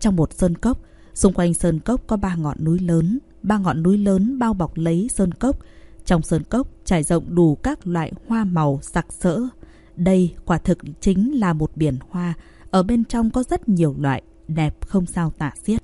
trong một sơn cốc, xung quanh sơn cốc có ba ngọn núi lớn, ba ngọn núi lớn bao bọc lấy sơn cốc. Trong sơn cốc trải rộng đủ các loại hoa màu sặc sỡ. Đây quả thực chính là một biển hoa, ở bên trong có rất nhiều loại, đẹp không sao tả xiết.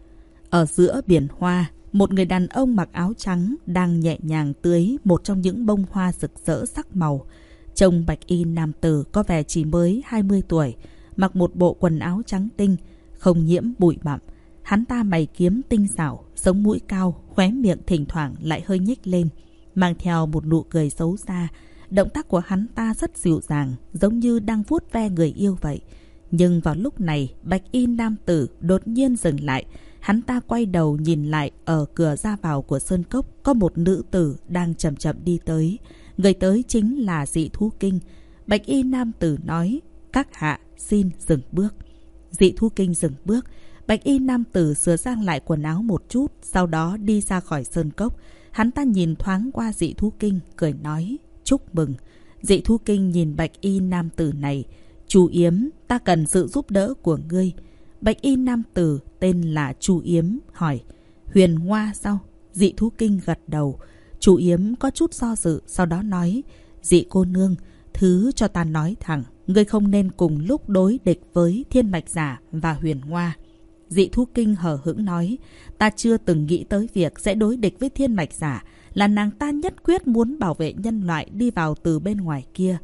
Ở giữa biển hoa, một người đàn ông mặc áo trắng đang nhẹ nhàng tưới một trong những bông hoa rực rỡ sắc màu. Trông bạch y nam tử có vẻ chỉ mới 20 tuổi, mặc một bộ quần áo trắng tinh, không nhiễm bụi bặm. Hắn ta mày kiếm tinh xảo, sống mũi cao, khóe miệng thỉnh thoảng lại hơi nhếch lên, mang theo một nụ cười xấu xa. Động tác của hắn ta rất dịu dàng, giống như đang vuốt ve người yêu vậy. Nhưng vào lúc này, bạch y nam tử đột nhiên dừng lại. Hắn ta quay đầu nhìn lại ở cửa ra vào của sơn cốc có một nữ tử đang chậm chậm đi tới. Người tới chính là dị thú kinh. Bạch y nam tử nói, các hạ xin dừng bước. Dị thu kinh dừng bước. Bạch y nam tử sửa sang lại quần áo một chút, sau đó đi ra khỏi sơn cốc. Hắn ta nhìn thoáng qua dị thu kinh, cười nói, chúc mừng. Dị thu kinh nhìn bạch y nam tử này. Chu Yếm, ta cần sự giúp đỡ của ngươi. Bạch y nam tử tên là Chu Yếm, hỏi, huyền hoa sao? Dị thú kinh gật đầu. Chu Yếm có chút do dự, sau đó nói, dị cô nương, thứ cho ta nói thẳng ngươi không nên cùng lúc đối địch với thiên mạch giả và huyền hoa. Dị thú kinh hở hững nói, ta chưa từng nghĩ tới việc sẽ đối địch với thiên mạch giả, là nàng ta nhất quyết muốn bảo vệ nhân loại đi vào từ bên ngoài kia.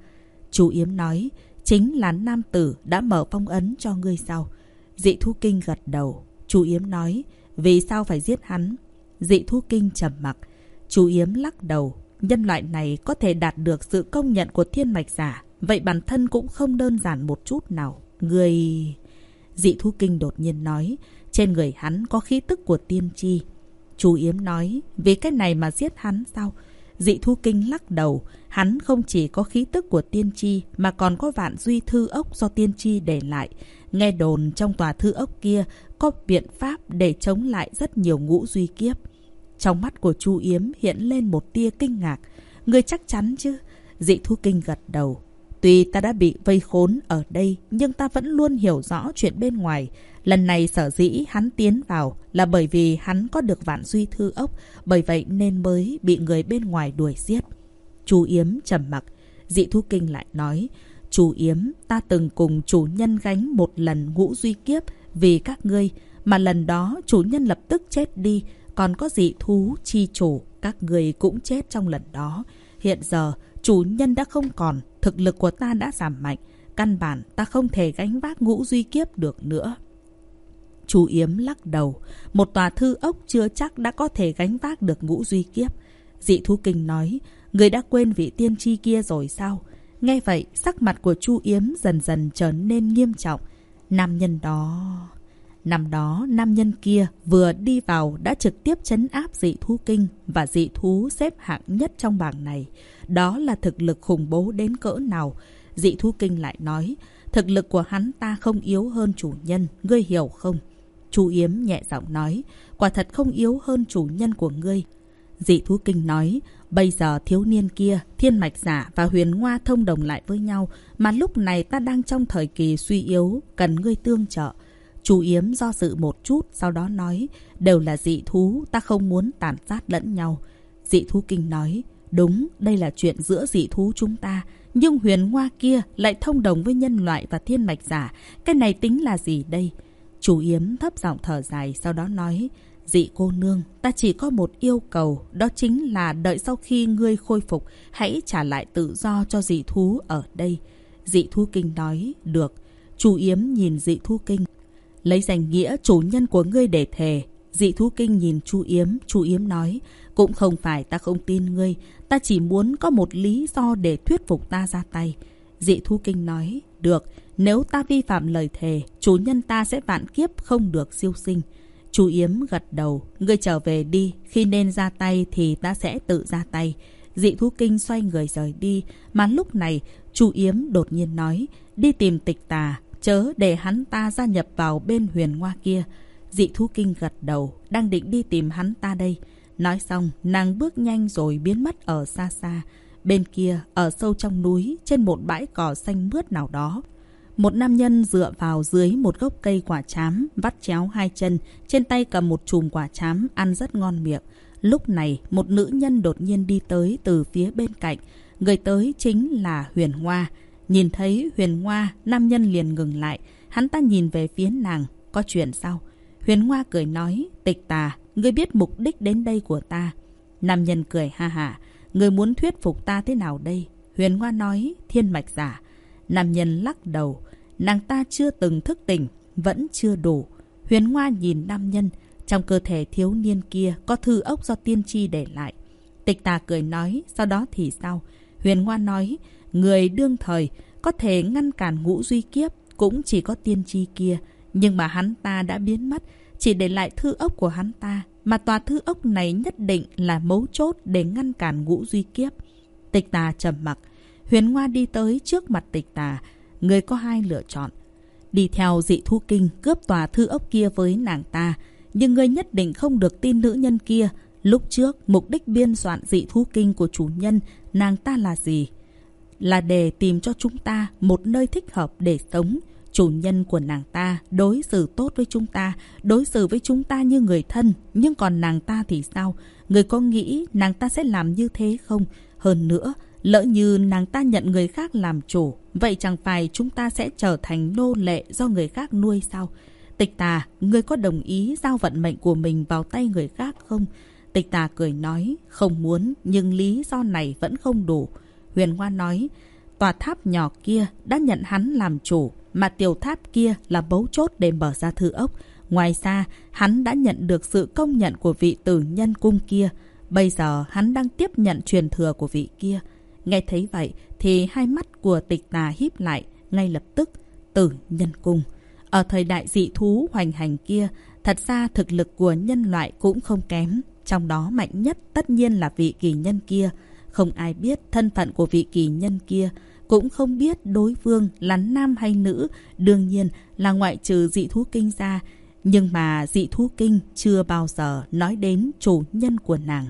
Chú Yếm nói, chính là nam tử đã mở phong ấn cho ngươi sau. Dị thú kinh gật đầu. Chú Yếm nói, vì sao phải giết hắn? Dị thú kinh trầm mặc. Chú Yếm lắc đầu, nhân loại này có thể đạt được sự công nhận của thiên mạch giả Vậy bản thân cũng không đơn giản một chút nào. Người... Dị thú kinh đột nhiên nói, trên người hắn có khí tức của tiên tri. Chú Yếm nói, vì cái này mà giết hắn sao? Dị thú kinh lắc đầu, hắn không chỉ có khí tức của tiên tri mà còn có vạn duy thư ốc do tiên tri để lại. Nghe đồn trong tòa thư ốc kia có biện pháp để chống lại rất nhiều ngũ duy kiếp. Trong mắt của Chu Yếm hiện lên một tia kinh ngạc. Người chắc chắn chứ? Dị thú kinh gật đầu. Tuy ta đã bị vây khốn ở đây, nhưng ta vẫn luôn hiểu rõ chuyện bên ngoài. Lần này sở dĩ hắn tiến vào là bởi vì hắn có được vạn duy thư ốc, bởi vậy nên mới bị người bên ngoài đuổi giết. Chú Yếm trầm mặc, dị thú kinh lại nói, Chú Yếm, ta từng cùng chủ nhân gánh một lần ngũ duy kiếp vì các ngươi, mà lần đó chủ nhân lập tức chết đi, còn có dị thú chi chủ, các ngươi cũng chết trong lần đó. Hiện giờ, chủ nhân đã không còn, thực lực của ta đã giảm mạnh. Căn bản ta không thể gánh vác ngũ duy kiếp được nữa. Chú Yếm lắc đầu. Một tòa thư ốc chưa chắc đã có thể gánh vác được ngũ duy kiếp. Dị thú kinh nói, người đã quên vị tiên tri kia rồi sao? Nghe vậy, sắc mặt của Chu Yếm dần dần trở nên nghiêm trọng. Nam nhân đó... Năm đó, nam nhân kia vừa đi vào đã trực tiếp chấn áp dị thú kinh và dị thú xếp hạng nhất trong bảng này. Đó là thực lực khủng bố đến cỡ nào. Dị thú kinh lại nói, thực lực của hắn ta không yếu hơn chủ nhân, ngươi hiểu không? Chú Yếm nhẹ giọng nói, quả thật không yếu hơn chủ nhân của ngươi. Dị thú kinh nói, bây giờ thiếu niên kia, thiên mạch giả và huyền ngoa thông đồng lại với nhau, mà lúc này ta đang trong thời kỳ suy yếu, cần ngươi tương trợ. Chú Yếm do dự một chút, sau đó nói, đều là dị thú, ta không muốn tàn sát lẫn nhau. Dị thú kinh nói, đúng, đây là chuyện giữa dị thú chúng ta, nhưng huyền hoa kia lại thông đồng với nhân loại và thiên mạch giả. Cái này tính là gì đây? Chú Yếm thấp giọng thở dài, sau đó nói, dị cô nương, ta chỉ có một yêu cầu, đó chính là đợi sau khi ngươi khôi phục, hãy trả lại tự do cho dị thú ở đây. Dị thú kinh nói, được. Chú Yếm nhìn dị thú kinh, Lấy danh nghĩa chủ nhân của ngươi để thề. Dị thú kinh nhìn chu Yếm, chu Yếm nói, cũng không phải ta không tin ngươi, ta chỉ muốn có một lý do để thuyết phục ta ra tay. Dị thú kinh nói, được, nếu ta vi phạm lời thề, chủ nhân ta sẽ vạn kiếp không được siêu sinh. Chú Yếm gật đầu, ngươi trở về đi, khi nên ra tay thì ta sẽ tự ra tay. Dị thú kinh xoay người rời đi, mà lúc này chú Yếm đột nhiên nói, đi tìm tịch tà, chớ để hắn ta gia nhập vào bên huyền hoa kia. Dị thú kinh gật đầu, đang định đi tìm hắn ta đây. Nói xong, nàng bước nhanh rồi biến mất ở xa xa. Bên kia, ở sâu trong núi, trên một bãi cỏ xanh mướt nào đó. Một nam nhân dựa vào dưới một gốc cây quả chám, vắt chéo hai chân, trên tay cầm một chùm quả chám, ăn rất ngon miệng. Lúc này, một nữ nhân đột nhiên đi tới từ phía bên cạnh. Người tới chính là Huyền Hoa. Nhìn thấy Huyền Hoa, nam nhân liền ngừng lại. Hắn ta nhìn về phía nàng. Có chuyện sao? Huyền Hoa cười nói, tịch tà, ngươi biết mục đích đến đây của ta. Nam nhân cười ha ha, ngươi muốn thuyết phục ta thế nào đây? Huyền Hoa nói, thiên mạch giả. Nam nhân lắc đầu, nàng ta chưa từng thức tỉnh, vẫn chưa đủ. Huyền Hoa nhìn nam nhân, trong cơ thể thiếu niên kia có thư ốc do tiên tri để lại. Tịch tà cười nói, sau đó thì sao? Huyền Hoa nói, người đương thời có thể ngăn cản ngũ duy kiếp cũng chỉ có tiên tri kia. Nhưng mà hắn ta đã biến mất, chỉ để lại thư ốc của hắn ta. Mà tòa thư ốc này nhất định là mấu chốt để ngăn cản ngũ duy kiếp. Tịch tà trầm mặc. Huyền Hoa đi tới trước mặt tịch tà. Người có hai lựa chọn. Đi theo dị thu kinh cướp tòa thư ốc kia với nàng ta. Nhưng người nhất định không được tin nữ nhân kia. Lúc trước, mục đích biên soạn dị thu kinh của chủ nhân, nàng ta là gì? Là để tìm cho chúng ta một nơi thích hợp để sống. Chủ nhân của nàng ta đối xử tốt với chúng ta, đối xử với chúng ta như người thân. Nhưng còn nàng ta thì sao? Người có nghĩ nàng ta sẽ làm như thế không? Hơn nữa, lỡ như nàng ta nhận người khác làm chủ, vậy chẳng phải chúng ta sẽ trở thành nô lệ do người khác nuôi sao? Tịch tà, người có đồng ý giao vận mệnh của mình vào tay người khác không? Tịch tà cười nói, không muốn, nhưng lý do này vẫn không đủ. Huyền Hoa nói, tòa tháp nhỏ kia đã nhận hắn làm chủ, mà tiểu tháp kia là bấu chốt để mở ra thư ốc. Ngoài ra, hắn đã nhận được sự công nhận của vị tử nhân cung kia. Bây giờ, hắn đang tiếp nhận truyền thừa của vị kia. Nghe thấy vậy, thì hai mắt của tịch tà híp lại, ngay lập tức, tử nhân cung. Ở thời đại dị thú hoành hành kia, thật ra thực lực của nhân loại cũng không kém. Trong đó mạnh nhất tất nhiên là vị kỳ nhân kia. Không ai biết thân phận của vị kỳ nhân kia cũng không biết đối phương là nam hay nữ, đương nhiên là ngoại trừ dị thú kinh ra. Nhưng mà dị thú kinh chưa bao giờ nói đến chủ nhân của nàng.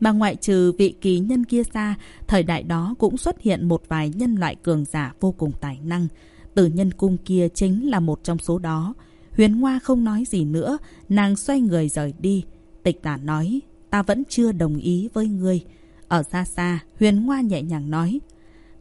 Mà ngoại trừ vị kỳ nhân kia ra, thời đại đó cũng xuất hiện một vài nhân loại cường giả vô cùng tài năng. Tử nhân cung kia chính là một trong số đó. Huyền Hoa không nói gì nữa, nàng xoay người rời đi. Tịch tả nói, ta vẫn chưa đồng ý với ngươi. Ở xa xa, Huyền ngoa nhẹ nhàng nói,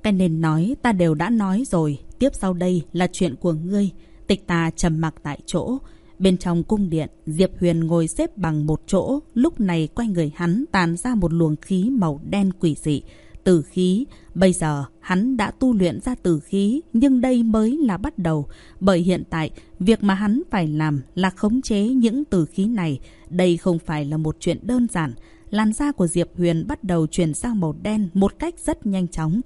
cái nên nói ta đều đã nói rồi, tiếp sau đây là chuyện của ngươi. Tịch tà trầm mặc tại chỗ. Bên trong cung điện, Diệp Huyền ngồi xếp bằng một chỗ, lúc này quanh người hắn tàn ra một luồng khí màu đen quỷ dị. Tử khí, bây giờ hắn đã tu luyện ra tử khí, nhưng đây mới là bắt đầu. Bởi hiện tại, việc mà hắn phải làm là khống chế những tử khí này. Đây không phải là một chuyện đơn giản. Làn da của Diệp Huyền bắt đầu chuyển sang màu đen một cách rất nhanh chóng.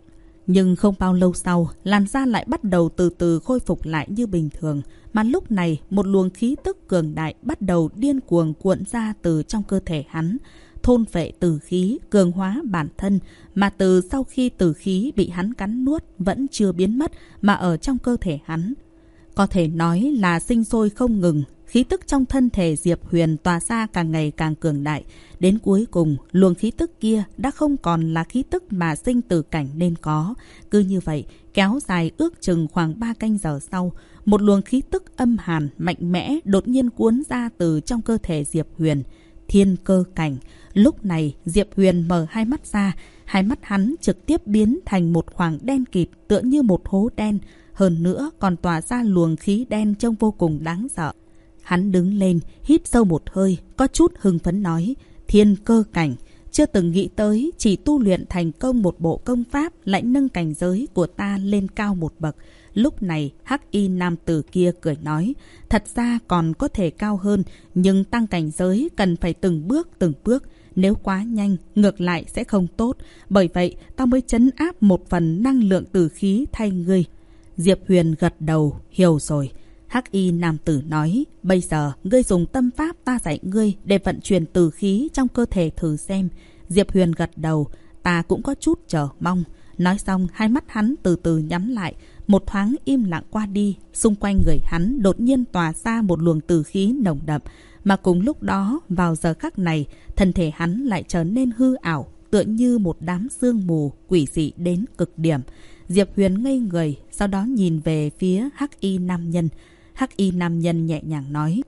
Nhưng không bao lâu sau, làn da lại bắt đầu từ từ khôi phục lại như bình thường. Mà lúc này, một luồng khí tức cường đại bắt đầu điên cuồng cuộn ra từ trong cơ thể hắn. Thôn vệ tử khí, cường hóa bản thân, mà từ sau khi tử khí bị hắn cắn nuốt vẫn chưa biến mất mà ở trong cơ thể hắn. Có thể nói là sinh sôi không ngừng, khí tức trong thân thể Diệp Huyền tỏa ra càng ngày càng cường đại. Đến cuối cùng, luồng khí tức kia đã không còn là khí tức mà sinh tử cảnh nên có. Cứ như vậy, kéo dài ước chừng khoảng 3 canh giờ sau, một luồng khí tức âm hàn, mạnh mẽ đột nhiên cuốn ra từ trong cơ thể Diệp Huyền. Thiên cơ cảnh. Lúc này, Diệp Huyền mở hai mắt ra, hai mắt hắn trực tiếp biến thành một khoảng đen kịt tựa như một hố đen. Hơn nữa còn tỏa ra luồng khí đen trông vô cùng đáng sợ. Hắn đứng lên, hít sâu một hơi, có chút hưng phấn nói, thiên cơ cảnh. Chưa từng nghĩ tới, chỉ tu luyện thành công một bộ công pháp lại nâng cảnh giới của ta lên cao một bậc. Lúc này, hắc y nam tử kia cười nói, thật ra còn có thể cao hơn, nhưng tăng cảnh giới cần phải từng bước từng bước. Nếu quá nhanh, ngược lại sẽ không tốt. Bởi vậy, ta mới chấn áp một phần năng lượng tử khí thay người Diệp Huyền gật đầu, hiểu rồi. Hắc y nam tử nói, bây giờ ngươi dùng tâm pháp ta dạy ngươi để vận chuyển từ khí trong cơ thể thử xem. Diệp Huyền gật đầu, ta cũng có chút chờ mong. Nói xong, hai mắt hắn từ từ nhắm lại, một thoáng im lặng qua đi, xung quanh người hắn đột nhiên tỏa ra một luồng từ khí nồng đậm, mà cùng lúc đó, vào giờ khắc này, thân thể hắn lại trở nên hư ảo, tựa như một đám sương mù quỷ dị đến cực điểm. Diệp Huyền ngây người, sau đó nhìn về phía Hắc Y nam nhân. Hắc Y nam nhân nhẹ nhàng nói: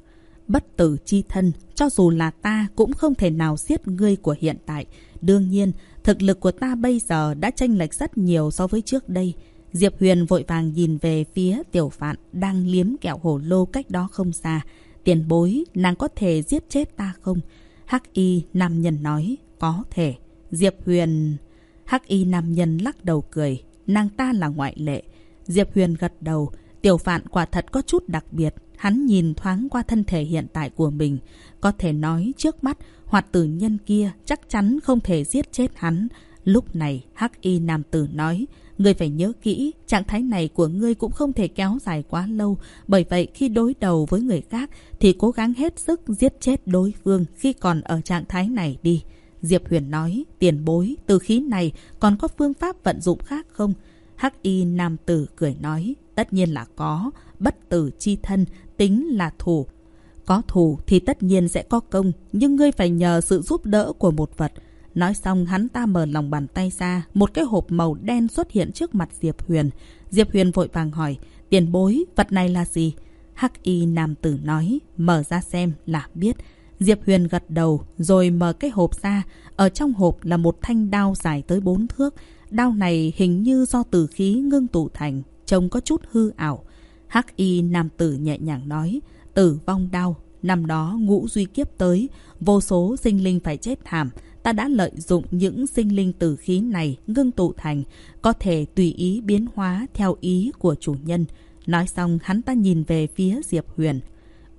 "Bất tử chi thân, cho dù là ta cũng không thể nào giết ngươi của hiện tại. Đương nhiên, thực lực của ta bây giờ đã chênh lệch rất nhiều so với trước đây." Diệp Huyền vội vàng nhìn về phía tiểu phạn đang liếm kẹo hổ lô cách đó không xa. Tiền bối, nàng có thể giết chết ta không? Hắc y nam nhân nói, có thể. Diệp Huyền... Hắc y nam nhân lắc đầu cười, nàng ta là ngoại lệ. Diệp Huyền gật đầu, tiểu phạn quả thật có chút đặc biệt. Hắn nhìn thoáng qua thân thể hiện tại của mình. Có thể nói trước mắt, hoạt tử nhân kia chắc chắn không thể giết chết hắn. Lúc này, Hắc y nam tử nói, Ngươi phải nhớ kỹ, trạng thái này của ngươi cũng không thể kéo dài quá lâu. Bởi vậy, khi đối đầu với người khác, thì cố gắng hết sức giết chết đối phương khi còn ở trạng thái này đi. Diệp Huyền nói, tiền bối, từ khí này còn có phương pháp vận dụng khác không? Hắc y nam tử cười nói, tất nhiên là có, bất tử chi thân, tính là thủ. Có thủ thì tất nhiên sẽ có công, nhưng ngươi phải nhờ sự giúp đỡ của một vật. Nói xong hắn ta mở lòng bàn tay ra, một cái hộp màu đen xuất hiện trước mặt Diệp Huyền. Diệp Huyền vội vàng hỏi, tiền bối, vật này là gì? Hắc y nam tử nói, mở ra xem là biết. Diệp Huyền gật đầu, rồi mở cái hộp ra. Ở trong hộp là một thanh đao dài tới bốn thước. Đao này hình như do tử khí ngưng tụ thành, trông có chút hư ảo. Hắc y nam tử nhẹ nhàng nói, tử vong đao. Năm đó ngũ duy kiếp tới, vô số sinh linh phải chết thảm ta đã lợi dụng những sinh linh tử khí này ngưng tụ thành, có thể tùy ý biến hóa theo ý của chủ nhân. Nói xong hắn ta nhìn về phía Diệp Huyền.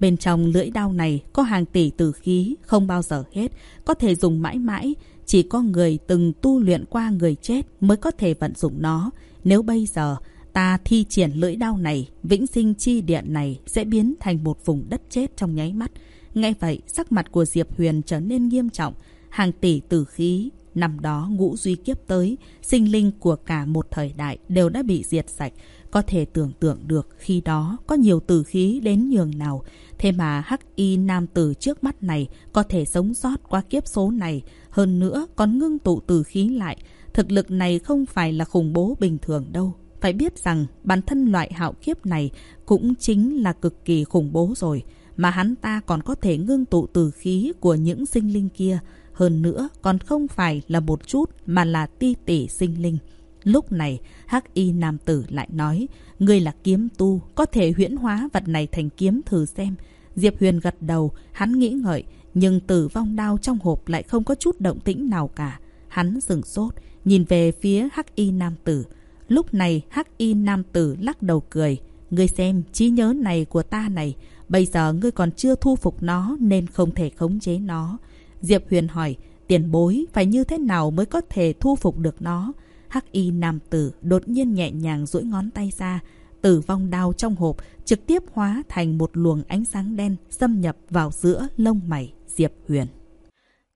Bên trong lưỡi đao này có hàng tỷ tử khí, không bao giờ hết, có thể dùng mãi mãi. Chỉ có người từng tu luyện qua người chết mới có thể vận dụng nó. Nếu bây giờ ta thi triển lưỡi đao này, vĩnh sinh chi điện này sẽ biến thành một vùng đất chết trong nháy mắt. Ngay vậy, sắc mặt của Diệp Huyền trở nên nghiêm trọng hàng tỷ tử khí. Năm đó ngũ duy kiếp tới, sinh linh của cả một thời đại đều đã bị diệt sạch. Có thể tưởng tượng được khi đó có nhiều tử khí đến nhường nào. Thế mà hắc y nam tử trước mắt này có thể sống sót qua kiếp số này. Hơn nữa còn ngưng tụ từ khí lại. Thực lực này không phải là khủng bố bình thường đâu. Phải biết rằng bản thân loại hạo kiếp này cũng chính là cực kỳ khủng bố rồi. Mà hắn ta còn có thể ngưng tụ từ khí của những sinh linh kia. Hơn nữa còn không phải là một chút mà là ti tỷ sinh linh. Lúc này, hắc y nam tử lại nói, ngươi là kiếm tu, có thể huyễn hóa vật này thành kiếm thử xem. Diệp Huyền gật đầu, hắn nghĩ ngợi, nhưng tử vong đao trong hộp lại không có chút động tĩnh nào cả. Hắn dừng sốt, nhìn về phía hắc y nam tử. Lúc này, hắc y nam tử lắc đầu cười. Ngươi xem, trí nhớ này của ta này, bây giờ ngươi còn chưa thu phục nó nên không thể khống chế nó. Diệp Huyền hỏi, tiền bối phải như thế nào mới có thể thu phục được nó? Hắc y nam tử đột nhiên nhẹ nhàng duỗi ngón tay ra, tử vong đao trong hộp trực tiếp hóa thành một luồng ánh sáng đen xâm nhập vào giữa lông mày Diệp Huyền.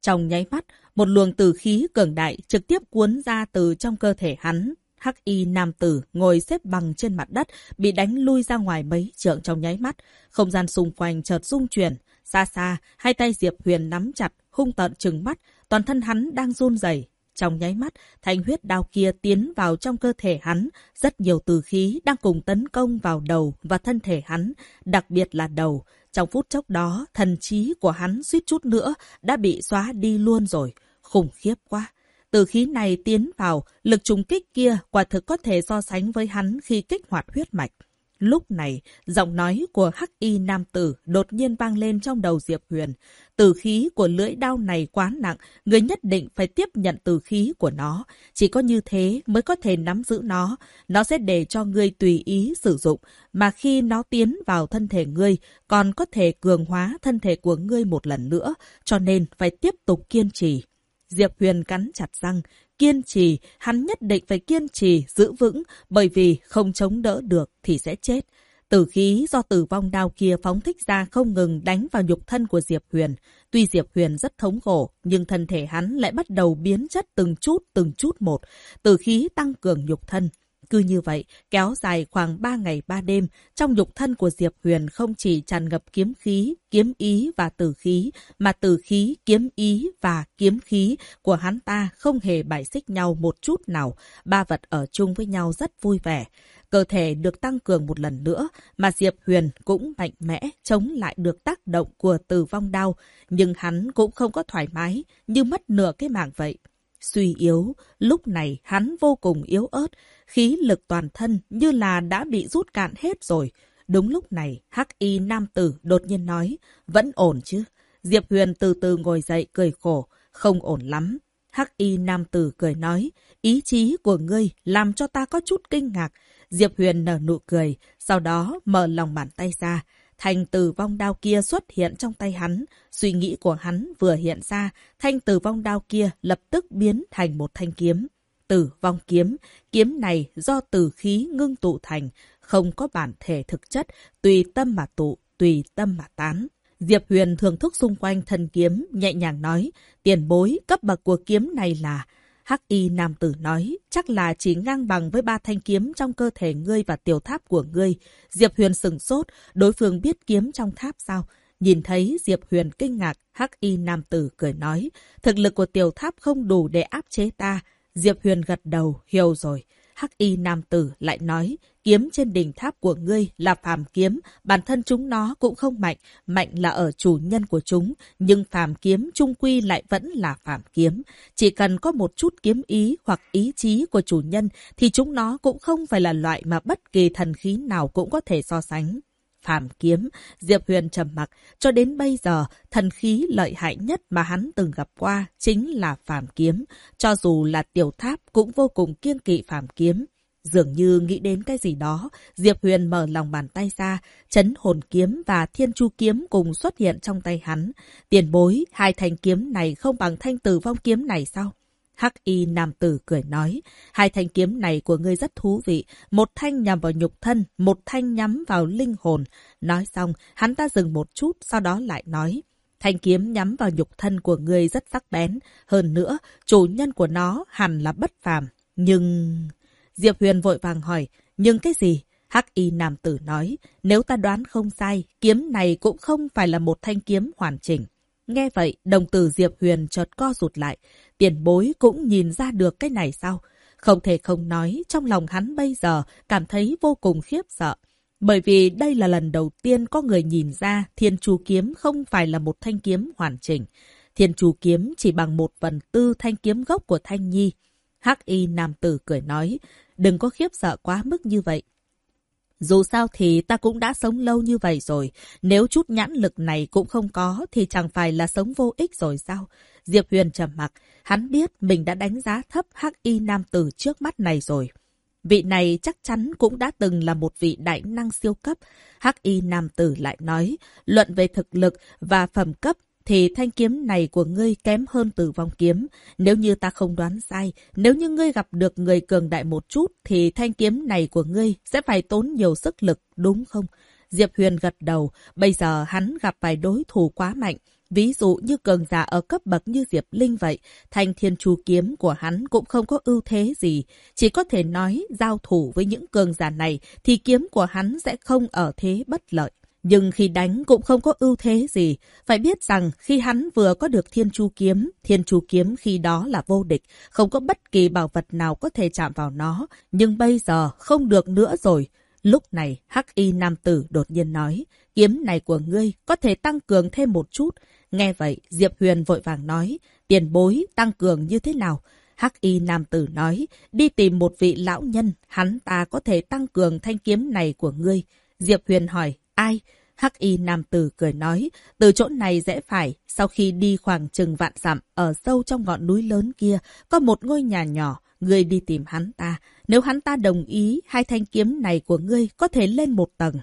Trong nháy mắt, một luồng tử khí cường đại trực tiếp cuốn ra từ trong cơ thể hắn. Hắc y nam tử ngồi xếp bằng trên mặt đất, bị đánh lui ra ngoài mấy trượng trong nháy mắt. Không gian xung quanh chợt rung chuyển. Xa xa, hai tay Diệp Huyền nắm chặt, hung tợn trừng mắt, toàn thân hắn đang run rẩy. Trong nháy mắt, thanh huyết đao kia tiến vào trong cơ thể hắn, rất nhiều từ khí đang cùng tấn công vào đầu và thân thể hắn, đặc biệt là đầu. Trong phút chốc đó, thần trí của hắn suýt chút nữa đã bị xóa đi luôn rồi. Khủng khiếp quá. Từ khí này tiến vào, lực trùng kích kia quả thực có thể so sánh với hắn khi kích hoạt huyết mạch. Lúc này, giọng nói của hắc y nam tử đột nhiên vang lên trong đầu Diệp Huyền. Tử khí của lưỡi đao này quá nặng, người nhất định phải tiếp nhận tử khí của nó. Chỉ có như thế mới có thể nắm giữ nó. Nó sẽ để cho ngươi tùy ý sử dụng, mà khi nó tiến vào thân thể ngươi, còn có thể cường hóa thân thể của ngươi một lần nữa, cho nên phải tiếp tục kiên trì. Diệp Huyền cắn chặt răng, kiên trì, hắn nhất định phải kiên trì, giữ vững, bởi vì không chống đỡ được thì sẽ chết. Tử khí do tử vong đao kia phóng thích ra không ngừng đánh vào nhục thân của Diệp Huyền. Tuy Diệp Huyền rất thống khổ, nhưng thân thể hắn lại bắt đầu biến chất từng chút từng chút một. Tử khí tăng cường nhục thân, cứ như vậy, kéo dài khoảng 3 ngày 3 đêm, trong nhục thân của Diệp Huyền không chỉ tràn ngập kiếm khí, kiếm ý và tử khí, mà tử khí, kiếm ý và kiếm khí của hắn ta không hề bài xích nhau một chút nào. Ba vật ở chung với nhau rất vui vẻ. Cơ thể được tăng cường một lần nữa, mà Diệp Huyền cũng mạnh mẽ chống lại được tác động của tử vong đau. Nhưng hắn cũng không có thoải mái, như mất nửa cái mạng vậy. Suy yếu, lúc này hắn vô cùng yếu ớt, khí lực toàn thân như là đã bị rút cạn hết rồi. Đúng lúc này, Hắc Y nam tử đột nhiên nói, vẫn ổn chứ. Diệp Huyền từ từ ngồi dậy cười khổ, không ổn lắm. Hắc Y nam tử cười nói, ý chí của ngươi làm cho ta có chút kinh ngạc. Diệp Huyền nở nụ cười, sau đó mở lòng bàn tay ra. Thanh tử vong đao kia xuất hiện trong tay hắn. Suy nghĩ của hắn vừa hiện ra, thanh tử vong đao kia lập tức biến thành một thanh kiếm. Tử vong kiếm, kiếm này do tử khí ngưng tụ thành, không có bản thể thực chất, tùy tâm mà tụ, tùy tâm mà tán. Diệp Huyền thưởng thức xung quanh thân kiếm, nhẹ nhàng nói, tiền bối cấp bậc của kiếm này là... Hắc y nam tử nói, chắc là chỉ ngang bằng với ba thanh kiếm trong cơ thể ngươi và tiểu tháp của ngươi. Diệp Huyền sừng sốt, đối phương biết kiếm trong tháp sao? Nhìn thấy Diệp Huyền kinh ngạc, Hắc y nam tử cười nói, thực lực của tiểu tháp không đủ để áp chế ta. Diệp Huyền gật đầu, hiểu rồi. Hắc y nam tử lại nói, kiếm trên đỉnh tháp của ngươi là phàm kiếm, bản thân chúng nó cũng không mạnh, mạnh là ở chủ nhân của chúng, nhưng phàm kiếm trung quy lại vẫn là phàm kiếm. Chỉ cần có một chút kiếm ý hoặc ý chí của chủ nhân thì chúng nó cũng không phải là loại mà bất kỳ thần khí nào cũng có thể so sánh. Phàm kiếm, Diệp Huyền trầm mặc, cho đến bây giờ, thần khí lợi hại nhất mà hắn từng gặp qua chính là phàm kiếm. Cho dù là tiểu tháp cũng vô cùng kiên kỵ phàm kiếm. Dường như nghĩ đến cái gì đó, Diệp Huyền mở lòng bàn tay ra, chấn hồn kiếm và thiên chu kiếm cùng xuất hiện trong tay hắn. Tiền bối, hai thanh kiếm này không bằng thanh tử vong kiếm này sao? Hắc y nam tử cười nói, hai thanh kiếm này của ngươi rất thú vị, một thanh nhằm vào nhục thân, một thanh nhắm vào linh hồn. Nói xong, hắn ta dừng một chút, sau đó lại nói, thanh kiếm nhắm vào nhục thân của ngươi rất sắc bén. Hơn nữa, chủ nhân của nó hẳn là bất phàm. Nhưng... Diệp Huyền vội vàng hỏi, nhưng cái gì? Hắc y nam tử nói, nếu ta đoán không sai, kiếm này cũng không phải là một thanh kiếm hoàn chỉnh. Nghe vậy, đồng tử Diệp Huyền chợt co rụt lại. Tiền bối cũng nhìn ra được cái này sao? Không thể không nói, trong lòng hắn bây giờ cảm thấy vô cùng khiếp sợ. Bởi vì đây là lần đầu tiên có người nhìn ra thiên chu kiếm không phải là một thanh kiếm hoàn chỉnh. Thiên chu kiếm chỉ bằng một phần tư thanh kiếm gốc của Thanh Nhi. Hắc y nam tử cười nói, đừng có khiếp sợ quá mức như vậy. Dù sao thì ta cũng đã sống lâu như vậy rồi. Nếu chút nhãn lực này cũng không có thì chẳng phải là sống vô ích rồi sao? Diệp Huyền trầm mặc. Hắn biết mình đã đánh giá thấp hắc y nam tử trước mắt này rồi. Vị này chắc chắn cũng đã từng là một vị đại năng siêu cấp. Hắc y nam tử lại nói, luận về thực lực và phẩm cấp thì thanh kiếm này của ngươi kém hơn tử vong kiếm. Nếu như ta không đoán sai, nếu như ngươi gặp được người cường đại một chút, thì thanh kiếm này của ngươi sẽ phải tốn nhiều sức lực, đúng không? Diệp Huyền gật đầu, bây giờ hắn gặp phải đối thủ quá mạnh. Ví dụ như cường giả ở cấp bậc như Diệp Linh vậy, thanh thiên chu kiếm của hắn cũng không có ưu thế gì. Chỉ có thể nói giao thủ với những cường giả này thì kiếm của hắn sẽ không ở thế bất lợi. Nhưng khi đánh cũng không có ưu thế gì. Phải biết rằng khi hắn vừa có được thiên chu kiếm, thiên chu kiếm khi đó là vô địch, không có bất kỳ bảo vật nào có thể chạm vào nó. Nhưng bây giờ không được nữa rồi. Lúc này, Hắc Y Nam Tử đột nhiên nói, kiếm này của ngươi có thể tăng cường thêm một chút. Nghe vậy, Diệp Huyền vội vàng nói, tiền bối tăng cường như thế nào? Hắc Y Nam Tử nói, đi tìm một vị lão nhân, hắn ta có thể tăng cường thanh kiếm này của ngươi. Diệp Huyền hỏi, ai? Hắc y nam tử cười nói, từ chỗ này rẽ phải, sau khi đi khoảng chừng vạn dặm, ở sâu trong ngọn núi lớn kia, có một ngôi nhà nhỏ, ngươi đi tìm hắn ta. Nếu hắn ta đồng ý, hai thanh kiếm này của ngươi có thể lên một tầng.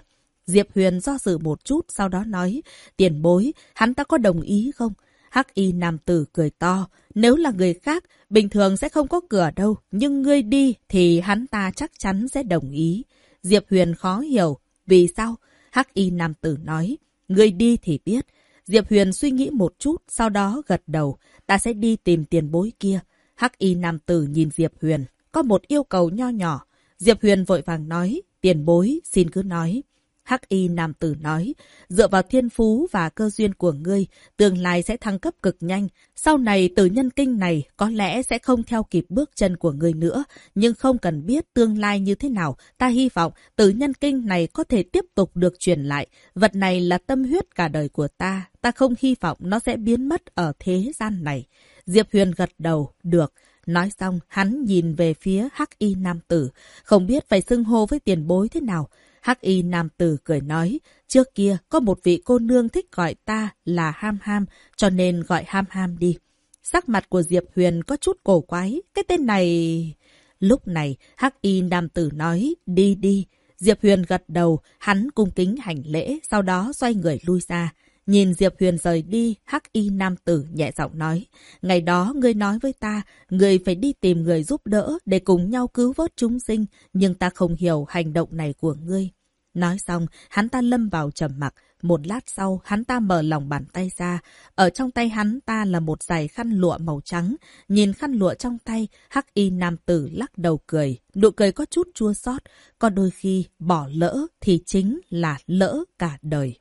Diệp Huyền do dự một chút, sau đó nói, tiền bối, hắn ta có đồng ý không? Hắc y nam tử cười to. Nếu là người khác, bình thường sẽ không có cửa đâu. Nhưng ngươi đi thì hắn ta chắc chắn sẽ đồng ý. Diệp Huyền khó hiểu. Vì sao? Hắc y nam tử nói. Ngươi đi thì biết. Diệp Huyền suy nghĩ một chút, sau đó gật đầu. Ta sẽ đi tìm tiền bối kia. Hắc y nam tử nhìn Diệp Huyền. Có một yêu cầu nho nhỏ. Diệp Huyền vội vàng nói. Tiền bối, xin cứ nói. Hắc y nam tử nói, dựa vào thiên phú và cơ duyên của ngươi, tương lai sẽ thăng cấp cực nhanh. Sau này tử nhân kinh này có lẽ sẽ không theo kịp bước chân của ngươi nữa, nhưng không cần biết tương lai như thế nào. Ta hy vọng tử nhân kinh này có thể tiếp tục được truyền lại. Vật này là tâm huyết cả đời của ta. Ta không hy vọng nó sẽ biến mất ở thế gian này. Diệp Huyền gật đầu, được. Nói xong, hắn nhìn về phía Hắc Y Nam Tử, không biết phải xưng hô với tiền bối thế nào. Hắc y nam tử cười nói, trước kia có một vị cô nương thích gọi ta là ham ham, cho nên gọi ham ham đi. Sắc mặt của Diệp Huyền có chút cổ quái, cái tên này... Lúc này, Hắc y nam tử nói, đi đi. Diệp Huyền gật đầu, hắn cung kính hành lễ, sau đó xoay người lui ra. Nhìn Diệp Huyền rời đi, Hắc y nam tử nhẹ giọng nói. Ngày đó ngươi nói với ta, ngươi phải đi tìm người giúp đỡ để cùng nhau cứu vớt chúng sinh, nhưng ta không hiểu hành động này của ngươi. Nói xong, hắn ta lâm vào trầm mặc. Một lát sau, hắn ta mở lòng bàn tay ra. Ở trong tay hắn ta là một dải khăn lụa màu trắng. Nhìn khăn lụa trong tay, hắc y nam tử lắc đầu cười. Nụ cười có chút chua xót Có đôi khi, bỏ lỡ thì chính là lỡ cả đời.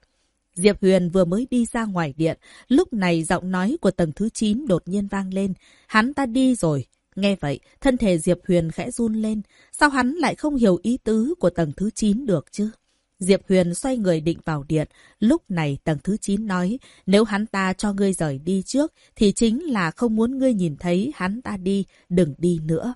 Diệp Huyền vừa mới đi ra ngoài điện. Lúc này giọng nói của tầng thứ 9 đột nhiên vang lên. Hắn ta đi rồi. Nghe vậy, thân thể Diệp Huyền khẽ run lên. Sao hắn lại không hiểu ý tứ của tầng thứ 9 được chứ? Diệp Huyền xoay người định vào điện. Lúc này tầng thứ 9 nói, nếu hắn ta cho ngươi rời đi trước, thì chính là không muốn ngươi nhìn thấy hắn ta đi, đừng đi nữa.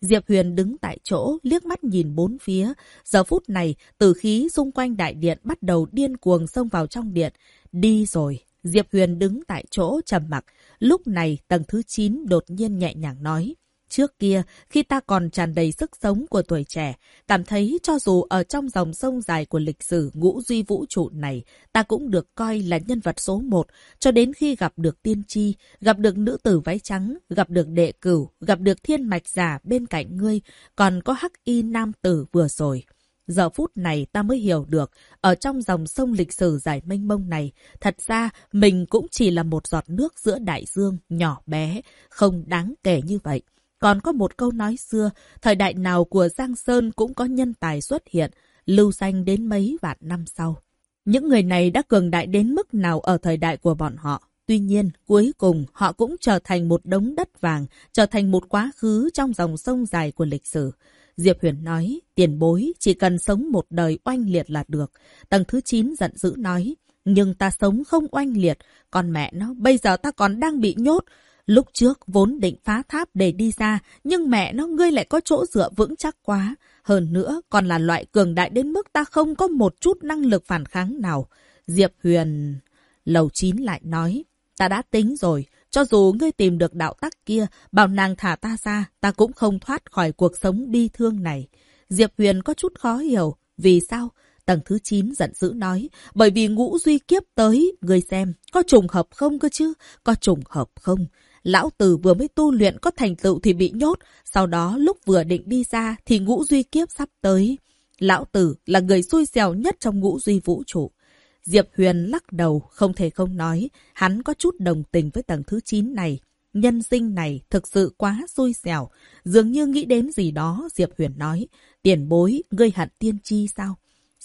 Diệp Huyền đứng tại chỗ, liếc mắt nhìn bốn phía. Giờ phút này, tử khí xung quanh đại điện bắt đầu điên cuồng xông vào trong điện. Đi rồi. Diệp Huyền đứng tại chỗ trầm mặc. Lúc này, tầng thứ 9 đột nhiên nhẹ nhàng nói. Trước kia, khi ta còn tràn đầy sức sống của tuổi trẻ, cảm thấy cho dù ở trong dòng sông dài của lịch sử ngũ duy vũ trụ này, ta cũng được coi là nhân vật số một, cho đến khi gặp được tiên tri, gặp được nữ tử váy trắng, gặp được đệ cửu, gặp được thiên mạch giả bên cạnh ngươi, còn có hắc y nam tử vừa rồi. Giờ phút này ta mới hiểu được, ở trong dòng sông lịch sử dài mênh mông này, thật ra mình cũng chỉ là một giọt nước giữa đại dương, nhỏ bé, không đáng kể như vậy. Còn có một câu nói xưa, thời đại nào của Giang Sơn cũng có nhân tài xuất hiện, lưu danh đến mấy vạn năm sau. Những người này đã cường đại đến mức nào ở thời đại của bọn họ. Tuy nhiên, cuối cùng họ cũng trở thành một đống đất vàng, trở thành một quá khứ trong dòng sông dài của lịch sử. Diệp Huyền nói, tiền bối chỉ cần sống một đời oanh liệt là được. Tầng thứ 9 giận dữ nói, nhưng ta sống không oanh liệt, còn mẹ nó, bây giờ ta còn đang bị nhốt. Lúc trước vốn định phá tháp để đi ra, nhưng mẹ nó ngươi lại có chỗ dựa vững chắc quá. Hơn nữa, còn là loại cường đại đến mức ta không có một chút năng lực phản kháng nào. Diệp Huyền... Lầu chín lại nói, ta đã tính rồi, cho dù ngươi tìm được đạo tắc kia, bảo nàng thả ta ra, ta cũng không thoát khỏi cuộc sống bi thương này. Diệp Huyền có chút khó hiểu, vì sao? Tầng thứ 9 giận dữ nói, bởi vì ngũ duy kiếp tới, ngươi xem, có trùng hợp không cơ chứ? Có trùng hợp không? Lão Tử vừa mới tu luyện có thành tựu thì bị nhốt, sau đó lúc vừa định đi ra thì ngũ duy kiếp sắp tới. Lão Tử là người xui xẻo nhất trong ngũ duy vũ trụ. Diệp Huyền lắc đầu, không thể không nói, hắn có chút đồng tình với tầng thứ 9 này. Nhân sinh này thực sự quá xui xẻo, dường như nghĩ đến gì đó, Diệp Huyền nói, tiền bối, ngươi hận tiên tri sao?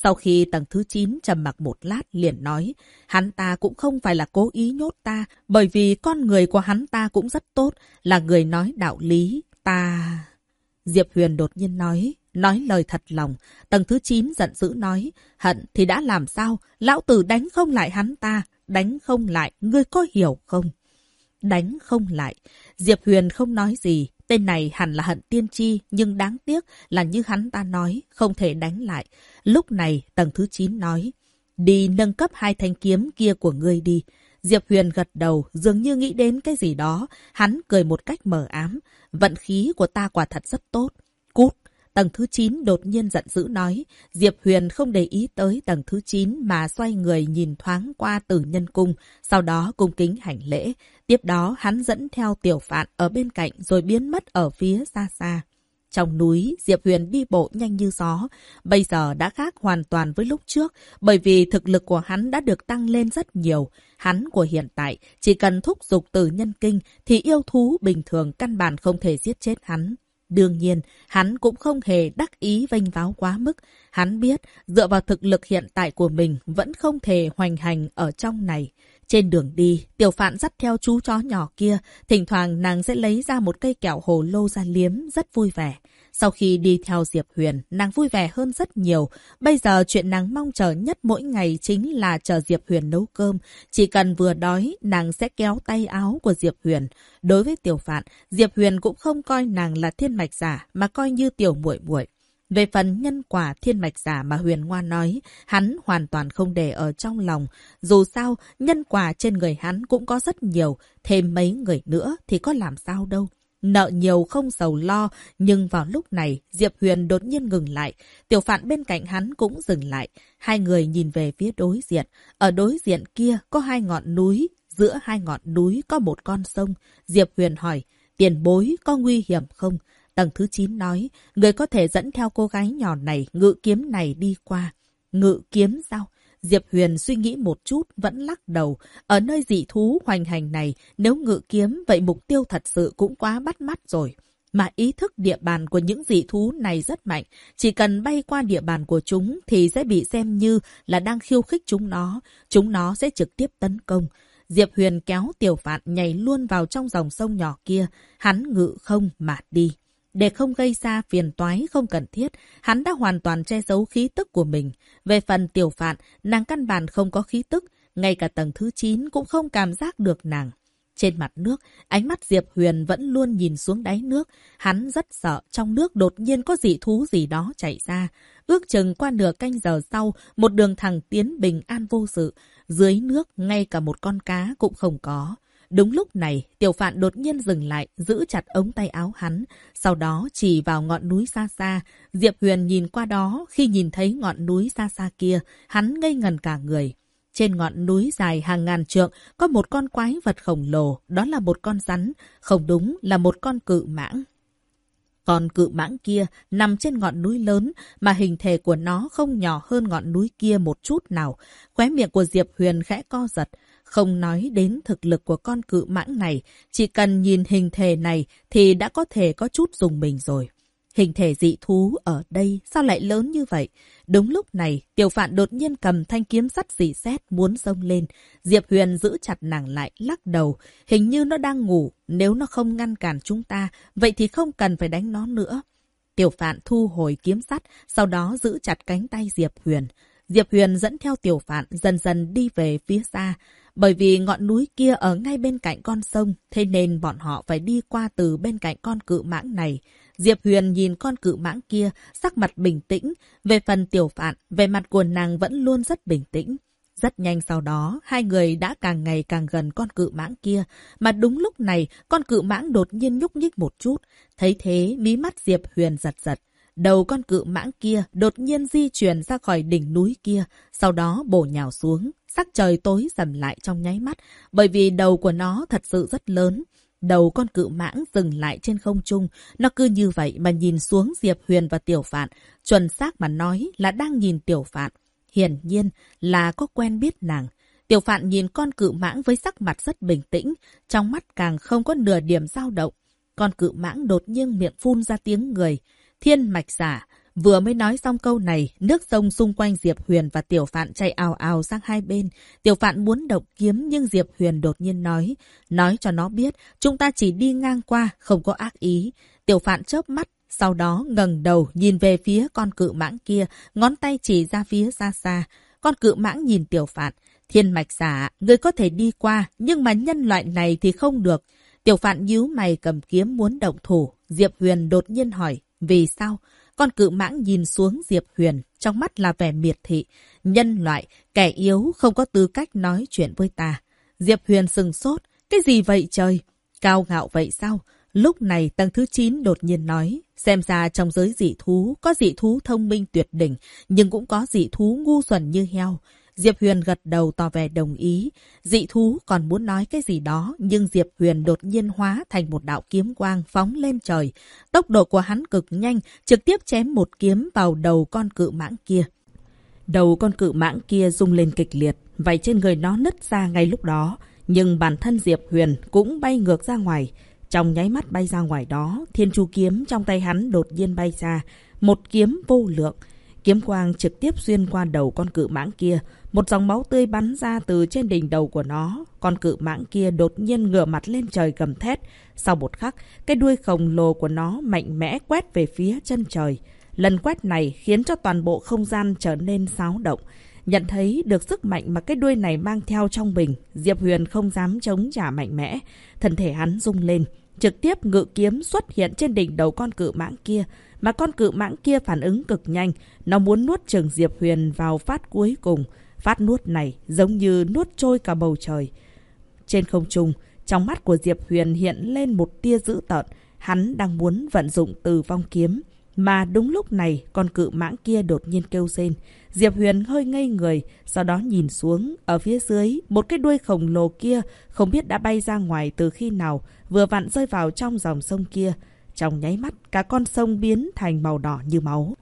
Sau khi tầng thứ 9 trầm mặc một lát liền nói, hắn ta cũng không phải là cố ý nhốt ta, bởi vì con người của hắn ta cũng rất tốt, là người nói đạo lý, ta... Diệp Huyền đột nhiên nói, nói lời thật lòng. Tầng thứ 9 giận dữ nói, hận thì đã làm sao, lão tử đánh không lại hắn ta, đánh không lại, ngươi có hiểu không? Đánh không lại. Diệp Huyền không nói gì, Tên này hẳn là hận tiên tri, nhưng đáng tiếc là như hắn ta nói, không thể đánh lại. Lúc này, tầng thứ 9 nói, đi nâng cấp hai thanh kiếm kia của ngươi đi. Diệp Huyền gật đầu, dường như nghĩ đến cái gì đó. Hắn cười một cách mờ ám. Vận khí của ta quả thật rất tốt. Cút, Tầng thứ 9 đột nhiên giận dữ nói. Diệp Huyền không để ý tới tầng thứ 9 mà xoay người nhìn thoáng qua tử nhân cung. Sau đó cung kính hành lễ. Tiếp đó hắn dẫn theo tiểu phạn ở bên cạnh rồi biến mất ở phía xa xa. Trong núi, Diệp Huyền đi bộ nhanh như gió. Bây giờ đã khác hoàn toàn với lúc trước, bởi vì thực lực của hắn đã được tăng lên rất nhiều. Hắn của hiện tại, chỉ cần thúc giục từ nhân kinh, thì yêu thú bình thường căn bản không thể giết chết hắn. Đương nhiên, hắn cũng không hề đắc ý vênh váo quá mức. Hắn biết, dựa vào thực lực hiện tại của mình, vẫn không thể hoành hành ở trong này. Trên đường đi, tiểu phạn dắt theo chú chó nhỏ kia, thỉnh thoảng nàng sẽ lấy ra một cây kẹo hồ lô ra liếm, rất vui vẻ. Sau khi đi theo Diệp Huyền, nàng vui vẻ hơn rất nhiều. Bây giờ chuyện nàng mong chờ nhất mỗi ngày chính là chờ Diệp Huyền nấu cơm. Chỉ cần vừa đói, nàng sẽ kéo tay áo của Diệp Huyền. Đối với tiểu phạn, Diệp Huyền cũng không coi nàng là thiên mạch giả, mà coi như tiểu muội muội. Về phần nhân quả thiên mạch giả mà Huyền Ngoan nói, hắn hoàn toàn không để ở trong lòng. Dù sao, nhân quả trên người hắn cũng có rất nhiều, thêm mấy người nữa thì có làm sao đâu. Nợ nhiều không giàu lo, nhưng vào lúc này, Diệp Huyền đột nhiên ngừng lại. Tiểu phạn bên cạnh hắn cũng dừng lại. Hai người nhìn về phía đối diện. Ở đối diện kia có hai ngọn núi, giữa hai ngọn núi có một con sông. Diệp Huyền hỏi, tiền bối có nguy hiểm không? Tầng thứ 9 nói, người có thể dẫn theo cô gái nhỏ này, ngự kiếm này đi qua. Ngự kiếm sao? Diệp Huyền suy nghĩ một chút, vẫn lắc đầu. Ở nơi dị thú hoành hành này, nếu ngự kiếm, vậy mục tiêu thật sự cũng quá bắt mắt rồi. Mà ý thức địa bàn của những dị thú này rất mạnh. Chỉ cần bay qua địa bàn của chúng thì sẽ bị xem như là đang khiêu khích chúng nó. Chúng nó sẽ trực tiếp tấn công. Diệp Huyền kéo tiểu phạn nhảy luôn vào trong dòng sông nhỏ kia. Hắn ngự không mà đi. Để không gây ra phiền toái không cần thiết, hắn đã hoàn toàn che giấu khí tức của mình. Về phần tiểu phạn, nàng căn bản không có khí tức, ngay cả tầng thứ 9 cũng không cảm giác được nàng. Trên mặt nước, ánh mắt Diệp Huyền vẫn luôn nhìn xuống đáy nước. Hắn rất sợ trong nước đột nhiên có dị thú gì đó chạy ra. Ước chừng qua nửa canh giờ sau, một đường thẳng tiến bình an vô sự. Dưới nước, ngay cả một con cá cũng không có. Đúng lúc này, tiểu phạn đột nhiên dừng lại, giữ chặt ống tay áo hắn, sau đó chỉ vào ngọn núi xa xa. Diệp Huyền nhìn qua đó, khi nhìn thấy ngọn núi xa xa kia, hắn ngây ngần cả người. Trên ngọn núi dài hàng ngàn trượng, có một con quái vật khổng lồ, đó là một con rắn, không đúng là một con cự mãng. Còn cự mãng kia nằm trên ngọn núi lớn mà hình thể của nó không nhỏ hơn ngọn núi kia một chút nào. Khóe miệng của Diệp Huyền khẽ co giật. Không nói đến thực lực của con cự mãng này, chỉ cần nhìn hình thể này thì đã có thể có chút dùng mình rồi. Hình thể dị thú ở đây sao lại lớn như vậy? Đúng lúc này, tiểu phạn đột nhiên cầm thanh kiếm sắt dị xét muốn xông lên. Diệp Huyền giữ chặt nàng lại, lắc đầu. Hình như nó đang ngủ, nếu nó không ngăn cản chúng ta, vậy thì không cần phải đánh nó nữa. Tiểu phạn thu hồi kiếm sắt, sau đó giữ chặt cánh tay Diệp Huyền. Diệp Huyền dẫn theo tiểu phạn dần dần đi về phía xa. Bởi vì ngọn núi kia ở ngay bên cạnh con sông, thế nên bọn họ phải đi qua từ bên cạnh con cự mãng này. Diệp Huyền nhìn con cự mãng kia, sắc mặt bình tĩnh. Về phần tiểu phạn, về mặt của nàng vẫn luôn rất bình tĩnh. Rất nhanh sau đó, hai người đã càng ngày càng gần con cự mãng kia. Mà đúng lúc này, con cự mãng đột nhiên nhúc nhích một chút. Thấy thế, mí mắt Diệp Huyền giật giật. Đầu con cự mãng kia đột nhiên di chuyển ra khỏi đỉnh núi kia, sau đó bổ nhào xuống. Sắc trời tối dần lại trong nháy mắt, bởi vì đầu của nó thật sự rất lớn. Đầu con cự mãng dừng lại trên không trung, nó cứ như vậy mà nhìn xuống Diệp Huyền và Tiểu Phạn, chuẩn xác mà nói là đang nhìn Tiểu Phạn. Hiển nhiên là có quen biết nàng. Tiểu Phạn nhìn con cự mãng với sắc mặt rất bình tĩnh, trong mắt càng không có nửa điểm dao động. Con cự mãng đột nhiên miệng phun ra tiếng người. Thiên mạch giả, Vừa mới nói xong câu này, nước sông xung quanh Diệp Huyền và Tiểu Phạn chạy ào ào sang hai bên. Tiểu Phạn muốn động kiếm nhưng Diệp Huyền đột nhiên nói. Nói cho nó biết, chúng ta chỉ đi ngang qua, không có ác ý. Tiểu Phạn chớp mắt, sau đó ngẩng đầu nhìn về phía con cự mãng kia, ngón tay chỉ ra phía xa xa. Con cự mãng nhìn Tiểu Phạn. Thiên mạch giả, người có thể đi qua, nhưng mà nhân loại này thì không được. Tiểu Phạn nhíu mày cầm kiếm muốn động thủ. Diệp Huyền đột nhiên hỏi, vì sao? Con cự mãng nhìn xuống Diệp Huyền, trong mắt là vẻ miệt thị. Nhân loại, kẻ yếu không có tư cách nói chuyện với ta. Diệp Huyền sừng sốt. Cái gì vậy trời? Cao ngạo vậy sao? Lúc này tầng thứ 9 đột nhiên nói. Xem ra trong giới dị thú, có dị thú thông minh tuyệt đỉnh, nhưng cũng có dị thú ngu xuẩn như heo. Diệp Huyền gật đầu tỏ vẻ đồng ý. Dị thú còn muốn nói cái gì đó, nhưng Diệp Huyền đột nhiên hóa thành một đạo kiếm quang phóng lên trời. Tốc độ của hắn cực nhanh, trực tiếp chém một kiếm vào đầu con cự mãng kia. Đầu con cự mãng kia rung lên kịch liệt, vậy trên người nó nứt ra ngay lúc đó. Nhưng bản thân Diệp Huyền cũng bay ngược ra ngoài. Trong nháy mắt bay ra ngoài đó, thiên chu kiếm trong tay hắn đột nhiên bay ra. Một kiếm vô lượng. Kiếm quang trực tiếp xuyên qua đầu con cự mãng kia. Một dòng máu tươi bắn ra từ trên đỉnh đầu của nó. Con cự mãng kia đột nhiên ngửa mặt lên trời gầm thét. Sau một khắc, cái đuôi khổng lồ của nó mạnh mẽ quét về phía chân trời. Lần quét này khiến cho toàn bộ không gian trở nên xáo động. Nhận thấy được sức mạnh mà cái đuôi này mang theo trong mình, Diệp Huyền không dám chống trả mạnh mẽ. Thân thể hắn rung lên, trực tiếp ngự kiếm xuất hiện trên đỉnh đầu con cự mãng kia. Mà con cự mãng kia phản ứng cực nhanh, nó muốn nuốt chừng Diệp Huyền vào phát cuối cùng. Phát nuốt này giống như nuốt trôi cả bầu trời. Trên không trung, trong mắt của Diệp Huyền hiện lên một tia dữ tợn. Hắn đang muốn vận dụng từ vong kiếm. Mà đúng lúc này, con cự mãng kia đột nhiên kêu rên. Diệp Huyền hơi ngây người, sau đó nhìn xuống, ở phía dưới, một cái đuôi khổng lồ kia không biết đã bay ra ngoài từ khi nào, vừa vặn rơi vào trong dòng sông kia. Trong nháy mắt, cả con sông biến thành màu đỏ như máu.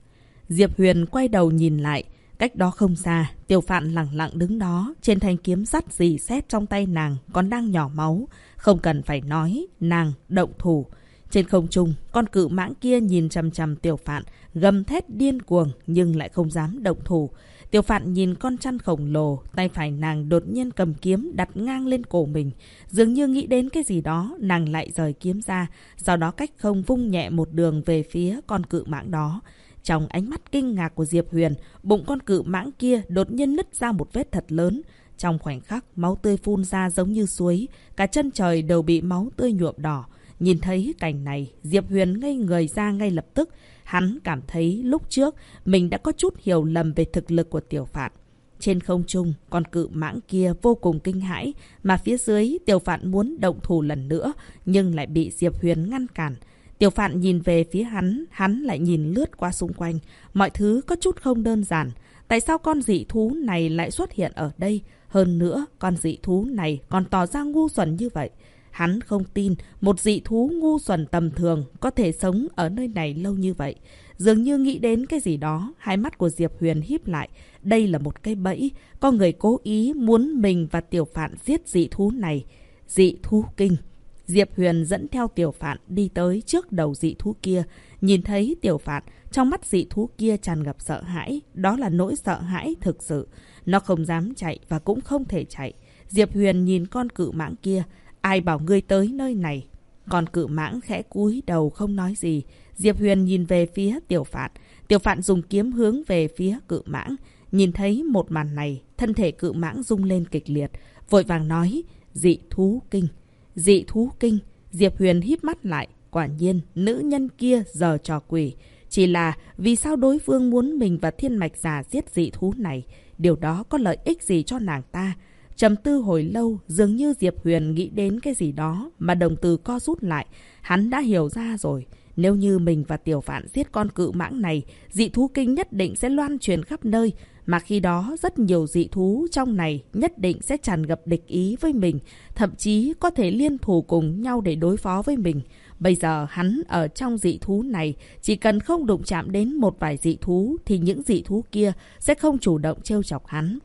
Diệp Huyền quay đầu nhìn lại, cách đó không xa, tiểu phạn lặng lặng đứng đó, trên thanh kiếm sắt dì xét trong tay nàng còn đang nhỏ máu. Không cần phải nói, nàng động thủ. Trên không trung, con cự mãng kia nhìn chằm chằm tiểu phạn, gầm thét điên cuồng nhưng lại không dám động thủ. Tiểu phạn nhìn con chăn khổng lồ, tay phải nàng đột nhiên cầm kiếm đặt ngang lên cổ mình. Dường như nghĩ đến cái gì đó, nàng lại rời kiếm ra, sau đó cách không vung nhẹ một đường về phía con cự mãng đó. Trong ánh mắt kinh ngạc của Diệp Huyền, bụng con cự mãng kia đột nhiên nứt ra một vết thật lớn. Trong khoảnh khắc, máu tươi phun ra giống như suối, cả chân trời đều bị máu tươi nhuộm đỏ. Nhìn thấy cảnh này, Diệp Huyền ngây người ra ngay lập tức. Hắn cảm thấy lúc trước mình đã có chút hiểu lầm về thực lực của tiểu phạn. Trên không trung, con cự mãng kia vô cùng kinh hãi, mà phía dưới tiểu phạn muốn động thủ lần nữa, nhưng lại bị Diệp Huyền ngăn cản. Tiểu phạn nhìn về phía hắn, hắn lại nhìn lướt qua xung quanh. Mọi thứ có chút không đơn giản. Tại sao con dị thú này lại xuất hiện ở đây? Hơn nữa, con dị thú này còn tỏ ra ngu xuẩn như vậy. Hắn không tin một dị thú ngu xuẩn tầm thường có thể sống ở nơi này lâu như vậy. Dường như nghĩ đến cái gì đó, hai mắt của Diệp Huyền híp lại. Đây là một cái bẫy, có người cố ý muốn mình và tiểu phạn giết dị thú này. Dị thú kinh. Diệp Huyền dẫn theo tiểu phạn đi tới trước đầu dị thú kia. Nhìn thấy tiểu phạn, trong mắt dị thú kia tràn ngập sợ hãi. Đó là nỗi sợ hãi thực sự. Nó không dám chạy và cũng không thể chạy. Diệp Huyền nhìn con cự mãng kia, Ai bảo ngươi tới nơi này? Còn cự mãng khẽ cúi đầu không nói gì. Diệp Huyền nhìn về phía tiểu phạn. Tiểu phạn dùng kiếm hướng về phía cự mãng. Nhìn thấy một màn này, thân thể cự mãng rung lên kịch liệt. Vội vàng nói, dị thú kinh. Dị thú kinh. Diệp Huyền híp mắt lại. Quả nhiên, nữ nhân kia giờ trò quỷ. Chỉ là vì sao đối phương muốn mình và thiên mạch giả giết dị thú này? Điều đó có lợi ích gì cho nàng ta? trầm tư hồi lâu, dường như Diệp Huyền nghĩ đến cái gì đó mà đồng từ co rút lại. Hắn đã hiểu ra rồi. Nếu như mình và tiểu phạn giết con cự mãng này, dị thú kinh nhất định sẽ loan truyền khắp nơi. Mà khi đó, rất nhiều dị thú trong này nhất định sẽ tràn ngập địch ý với mình. Thậm chí có thể liên thủ cùng nhau để đối phó với mình. Bây giờ hắn ở trong dị thú này, chỉ cần không đụng chạm đến một vài dị thú thì những dị thú kia sẽ không chủ động trêu chọc hắn.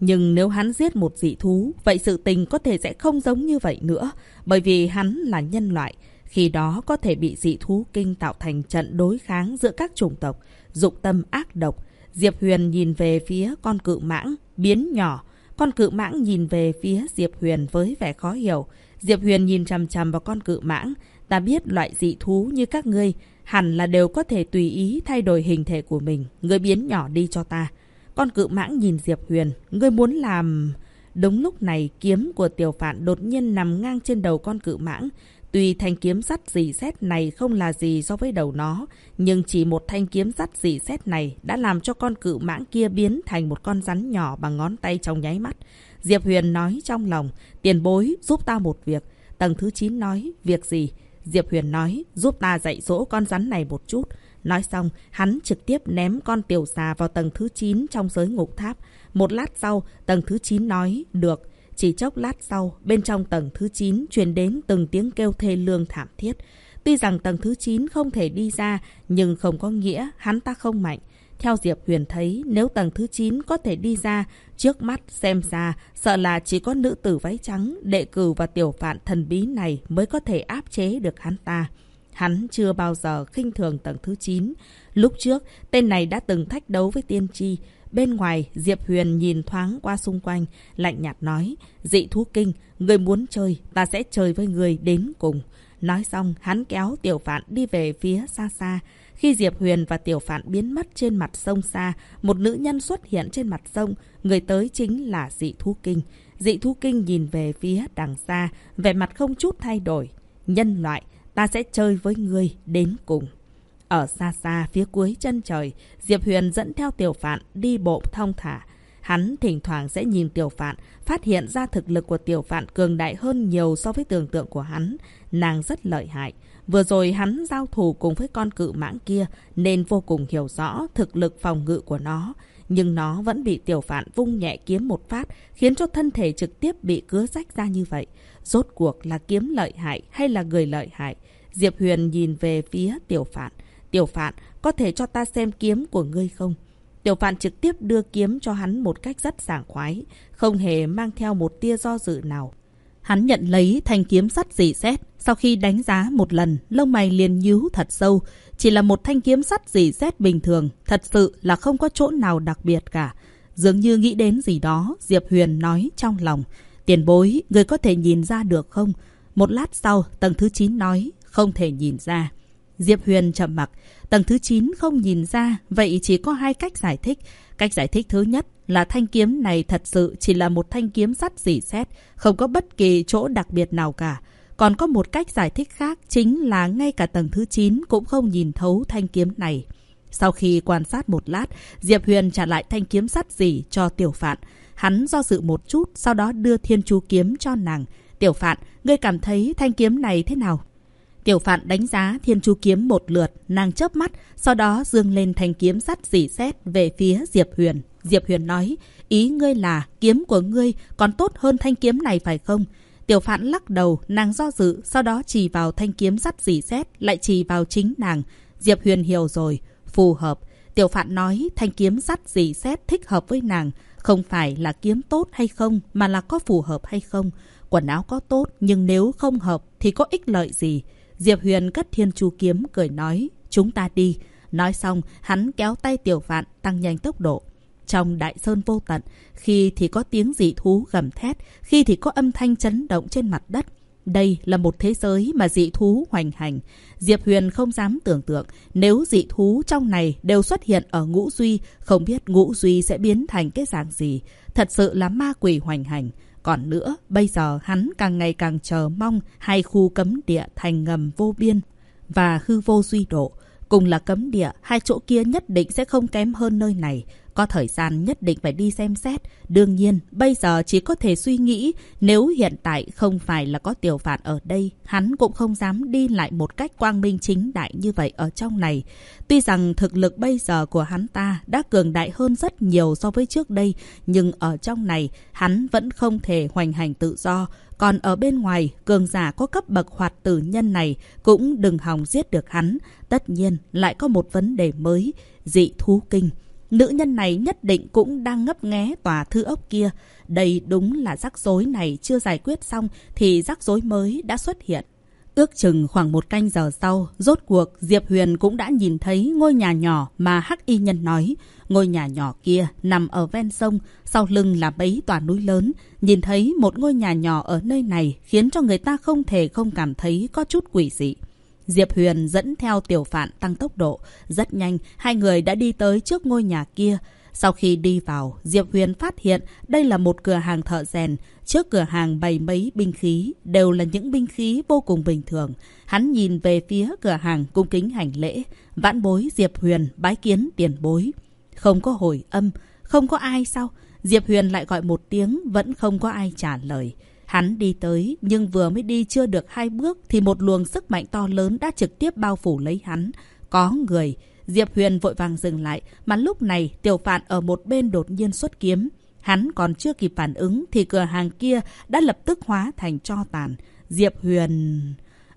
Nhưng nếu hắn giết một dị thú, vậy sự tình có thể sẽ không giống như vậy nữa, bởi vì hắn là nhân loại. Khi đó có thể bị dị thú kinh tạo thành trận đối kháng giữa các chủng tộc, dụng tâm ác độc. Diệp Huyền nhìn về phía con cự mãng, biến nhỏ. Con cự mãng nhìn về phía Diệp Huyền với vẻ khó hiểu. Diệp Huyền nhìn chằm chằm vào con cự mãng. Ta biết loại dị thú như các ngươi, hẳn là đều có thể tùy ý thay đổi hình thể của mình. Ngươi biến nhỏ đi cho ta. Con cự mãng nhìn Diệp Huyền. Ngươi muốn làm... Đúng lúc này, kiếm của tiểu phạn đột nhiên nằm ngang trên đầu con cự mãng. Tuy thanh kiếm sắt dì xét này không là gì so với đầu nó, nhưng chỉ một thanh kiếm sắt dì xét này đã làm cho con cự mãng kia biến thành một con rắn nhỏ bằng ngón tay trong nháy mắt. Diệp Huyền nói trong lòng, tiền bối giúp ta một việc. Tầng thứ 9 nói, việc gì? Diệp Huyền nói, giúp ta dạy dỗ con rắn này một chút. Nói xong, hắn trực tiếp ném con tiểu xà vào tầng thứ 9 trong giới ngục tháp. Một lát sau, tầng thứ 9 nói, được. Chỉ chốc lát sau, bên trong tầng thứ 9 truyền đến từng tiếng kêu thê lương thảm thiết. Tuy rằng tầng thứ 9 không thể đi ra, nhưng không có nghĩa hắn ta không mạnh. Theo Diệp Huyền thấy, nếu tầng thứ 9 có thể đi ra, trước mắt xem ra, sợ là chỉ có nữ tử váy trắng, đệ cử và tiểu phạn thần bí này mới có thể áp chế được hắn ta. Hắn chưa bao giờ khinh thường tầng thứ 9. Lúc trước, tên này đã từng thách đấu với tiên tri. Bên ngoài, Diệp Huyền nhìn thoáng qua xung quanh, lạnh nhạt nói, dị thú kinh, người muốn chơi, ta sẽ chơi với người đến cùng. Nói xong, hắn kéo tiểu phạn đi về phía xa xa. Khi Diệp Huyền và tiểu phạn biến mất trên mặt sông xa, một nữ nhân xuất hiện trên mặt sông, người tới chính là dị thú kinh. Dị thú kinh nhìn về phía đằng xa, vẻ mặt không chút thay đổi. Nhân loại, ta sẽ chơi với ngươi đến cùng. Ở xa xa phía cuối chân trời, Diệp Huyền dẫn theo tiểu phạn đi bộ thong thả. Hắn thỉnh thoảng sẽ nhìn tiểu phạn, phát hiện ra thực lực của tiểu phạn cường đại hơn nhiều so với tưởng tượng của hắn. Nàng rất lợi hại. Vừa rồi hắn giao thủ cùng với con cự mãng kia nên vô cùng hiểu rõ thực lực phòng ngự của nó. Nhưng nó vẫn bị tiểu phạn vung nhẹ kiếm một phát khiến cho thân thể trực tiếp bị cứa rách ra như vậy. Rốt cuộc là kiếm lợi hại hay là người lợi hại? Diệp Huyền nhìn về phía tiểu phạn. Tiểu phạn, có thể cho ta xem kiếm của ngươi không? Tiểu phạn trực tiếp đưa kiếm cho hắn một cách rất sảng khoái, không hề mang theo một tia do dự nào. Hắn nhận lấy thanh kiếm sắt dì xét, sau khi đánh giá một lần, lông mày liền nhíu thật sâu. Chỉ là một thanh kiếm sắt dì xét bình thường, thật sự là không có chỗ nào đặc biệt cả. Dường như nghĩ đến gì đó, Diệp Huyền nói trong lòng. Tiền bối, người có thể nhìn ra được không? Một lát sau, tầng thứ 9 nói, không thể nhìn ra. Diệp Huyền trầm mặc, tầng thứ 9 không nhìn ra, vậy chỉ có hai cách giải thích. Cách giải thích thứ nhất là thanh kiếm này thật sự chỉ là một thanh kiếm sắt dỉ xét, không có bất kỳ chỗ đặc biệt nào cả. Còn có một cách giải thích khác chính là ngay cả tầng thứ 9 cũng không nhìn thấu thanh kiếm này. Sau khi quan sát một lát, Diệp Huyền trả lại thanh kiếm sắt dỉ cho tiểu phạn. Hắn do dự một chút, sau đó đưa thiên chú kiếm cho nàng. Tiểu phạn, ngươi cảm thấy thanh kiếm này thế nào? Tiểu phạn đánh giá thiên chu kiếm một lượt, nàng chớp mắt, sau đó dương lên thanh kiếm sắt dỉ xét về phía Diệp Huyền. Diệp Huyền nói, ý ngươi là kiếm của ngươi còn tốt hơn thanh kiếm này phải không? Tiểu phạn lắc đầu, nàng do dự, sau đó chỉ vào thanh kiếm sắt dỉ xét, lại chỉ vào chính nàng. Diệp Huyền hiểu rồi, phù hợp. Tiểu phạn nói thanh kiếm sắt dỉ xét thích hợp với nàng, không phải là kiếm tốt hay không, mà là có phù hợp hay không. Quần áo có tốt, nhưng nếu không hợp thì có ích lợi gì? Diệp Huyền cất thiên chu kiếm cười nói, chúng ta đi. Nói xong, hắn kéo tay tiểu vạn tăng nhanh tốc độ. Trong đại sơn vô tận, khi thì có tiếng dị thú gầm thét, khi thì có âm thanh chấn động trên mặt đất. Đây là một thế giới mà dị thú hoành hành. Diệp Huyền không dám tưởng tượng nếu dị thú trong này đều xuất hiện ở ngũ duy, không biết ngũ duy sẽ biến thành cái dạng gì. Thật sự là ma quỷ hoành hành. Còn nữa, bây giờ hắn càng ngày càng chờ mong hai khu cấm địa thành ngầm vô biên và hư vô duy độ. Cùng là cấm địa, hai chỗ kia nhất định sẽ không kém hơn nơi này. Có thời gian nhất định phải đi xem xét. Đương nhiên, bây giờ chỉ có thể suy nghĩ nếu hiện tại không phải là có tiểu phạt ở đây, hắn cũng không dám đi lại một cách quang minh chính đại như vậy ở trong này. Tuy rằng thực lực bây giờ của hắn ta đã cường đại hơn rất nhiều so với trước đây, nhưng ở trong này hắn vẫn không thể hoành hành tự do. Còn ở bên ngoài, cường giả có cấp bậc hoạt tử nhân này cũng đừng hòng giết được hắn. Tất nhiên, lại có một vấn đề mới, dị thú kinh. Nữ nhân này nhất định cũng đang ngấp nghé tòa thư ốc kia. Đây đúng là rắc rối này chưa giải quyết xong thì rắc rối mới đã xuất hiện. Ước chừng khoảng một canh giờ sau, rốt cuộc Diệp Huyền cũng đã nhìn thấy ngôi nhà nhỏ mà Hắc Y Nhân nói. Ngôi nhà nhỏ kia nằm ở ven sông, sau lưng là mấy tòa núi lớn. Nhìn thấy một ngôi nhà nhỏ ở nơi này khiến cho người ta không thể không cảm thấy có chút quỷ dị. Diệp Huyền dẫn theo tiểu phạn tăng tốc độ. Rất nhanh, hai người đã đi tới trước ngôi nhà kia. Sau khi đi vào, Diệp Huyền phát hiện đây là một cửa hàng thợ rèn. Trước cửa hàng bày mấy binh khí, đều là những binh khí vô cùng bình thường. Hắn nhìn về phía cửa hàng cung kính hành lễ. Vãn bối Diệp Huyền bái kiến tiền bối. Không có hồi âm, không có ai sao? Diệp Huyền lại gọi một tiếng, vẫn không có ai trả lời. Hắn đi tới, nhưng vừa mới đi chưa được hai bước thì một luồng sức mạnh to lớn đã trực tiếp bao phủ lấy hắn. Có người. Diệp Huyền vội vàng dừng lại, mà lúc này tiểu phạn ở một bên đột nhiên xuất kiếm. Hắn còn chưa kịp phản ứng thì cửa hàng kia đã lập tức hóa thành cho tàn. Diệp Huyền...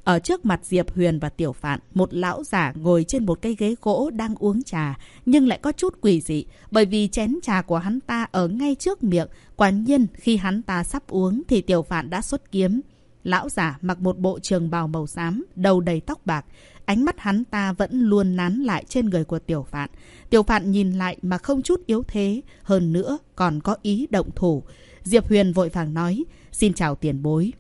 Ở trước mặt Diệp Huyền và Tiểu Phạn, một lão giả ngồi trên một cây ghế gỗ đang uống trà, nhưng lại có chút quỷ dị, bởi vì chén trà của hắn ta ở ngay trước miệng. Quả nhiên, khi hắn ta sắp uống thì Tiểu Phạn đã xuất kiếm. Lão giả mặc một bộ trường bào màu xám, đầu đầy tóc bạc. Ánh mắt hắn ta vẫn luôn nán lại trên người của Tiểu Phạn. Tiểu Phạn nhìn lại mà không chút yếu thế, hơn nữa còn có ý động thủ. Diệp Huyền vội vàng nói, xin chào tiền bối.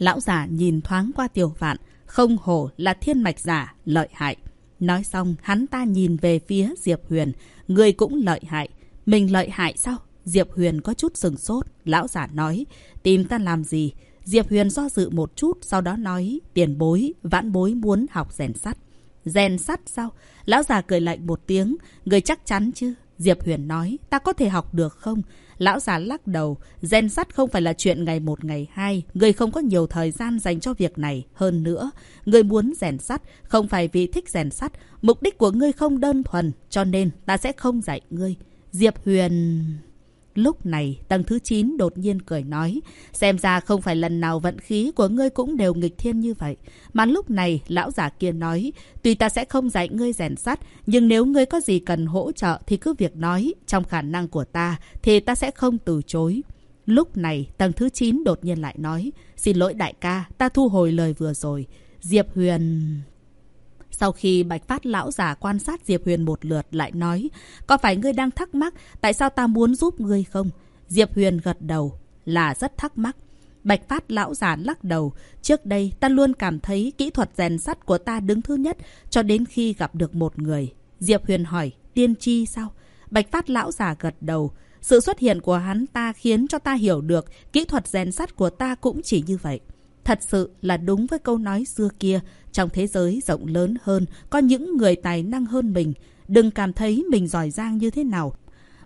Lão giả nhìn thoáng qua tiểu vạn, không hổ là thiên mạch giả, lợi hại. Nói xong, hắn ta nhìn về phía Diệp Huyền, người cũng lợi hại. Mình lợi hại sao? Diệp Huyền có chút sừng sốt. Lão giả nói, tìm ta làm gì? Diệp Huyền do dự một chút, sau đó nói, tiền bối, vãn bối muốn học rèn sắt. Rèn sắt sao? Lão già cười lạnh một tiếng, người chắc chắn chứ? Diệp Huyền nói, ta có thể học được không? Lão già lắc đầu, rèn sắt không phải là chuyện ngày một ngày hai, người không có nhiều thời gian dành cho việc này. Hơn nữa, người muốn rèn sắt không phải vì thích rèn sắt, mục đích của ngươi không đơn thuần, cho nên ta sẽ không dạy ngươi. Diệp Huyền... Lúc này, tầng thứ 9 đột nhiên cười nói, xem ra không phải lần nào vận khí của ngươi cũng đều nghịch thiên như vậy. Mà lúc này, lão giả kia nói, tuy ta sẽ không dạy ngươi rèn sắt, nhưng nếu ngươi có gì cần hỗ trợ thì cứ việc nói, trong khả năng của ta thì ta sẽ không từ chối. Lúc này, tầng thứ 9 đột nhiên lại nói, xin lỗi đại ca, ta thu hồi lời vừa rồi. Diệp Huyền... Sau khi Bạch Phát lão giả quan sát Diệp Huyền một lượt lại nói, có phải ngươi đang thắc mắc tại sao ta muốn giúp ngươi không? Diệp Huyền gật đầu, là rất thắc mắc. Bạch Phát lão giả lắc đầu, trước đây ta luôn cảm thấy kỹ thuật rèn sắt của ta đứng thứ nhất cho đến khi gặp được một người. Diệp Huyền hỏi, tiên tri sao? Bạch Phát lão giả gật đầu, sự xuất hiện của hắn ta khiến cho ta hiểu được kỹ thuật rèn sắt của ta cũng chỉ như vậy. Thật sự là đúng với câu nói xưa kia, trong thế giới rộng lớn hơn, có những người tài năng hơn mình. Đừng cảm thấy mình giỏi giang như thế nào.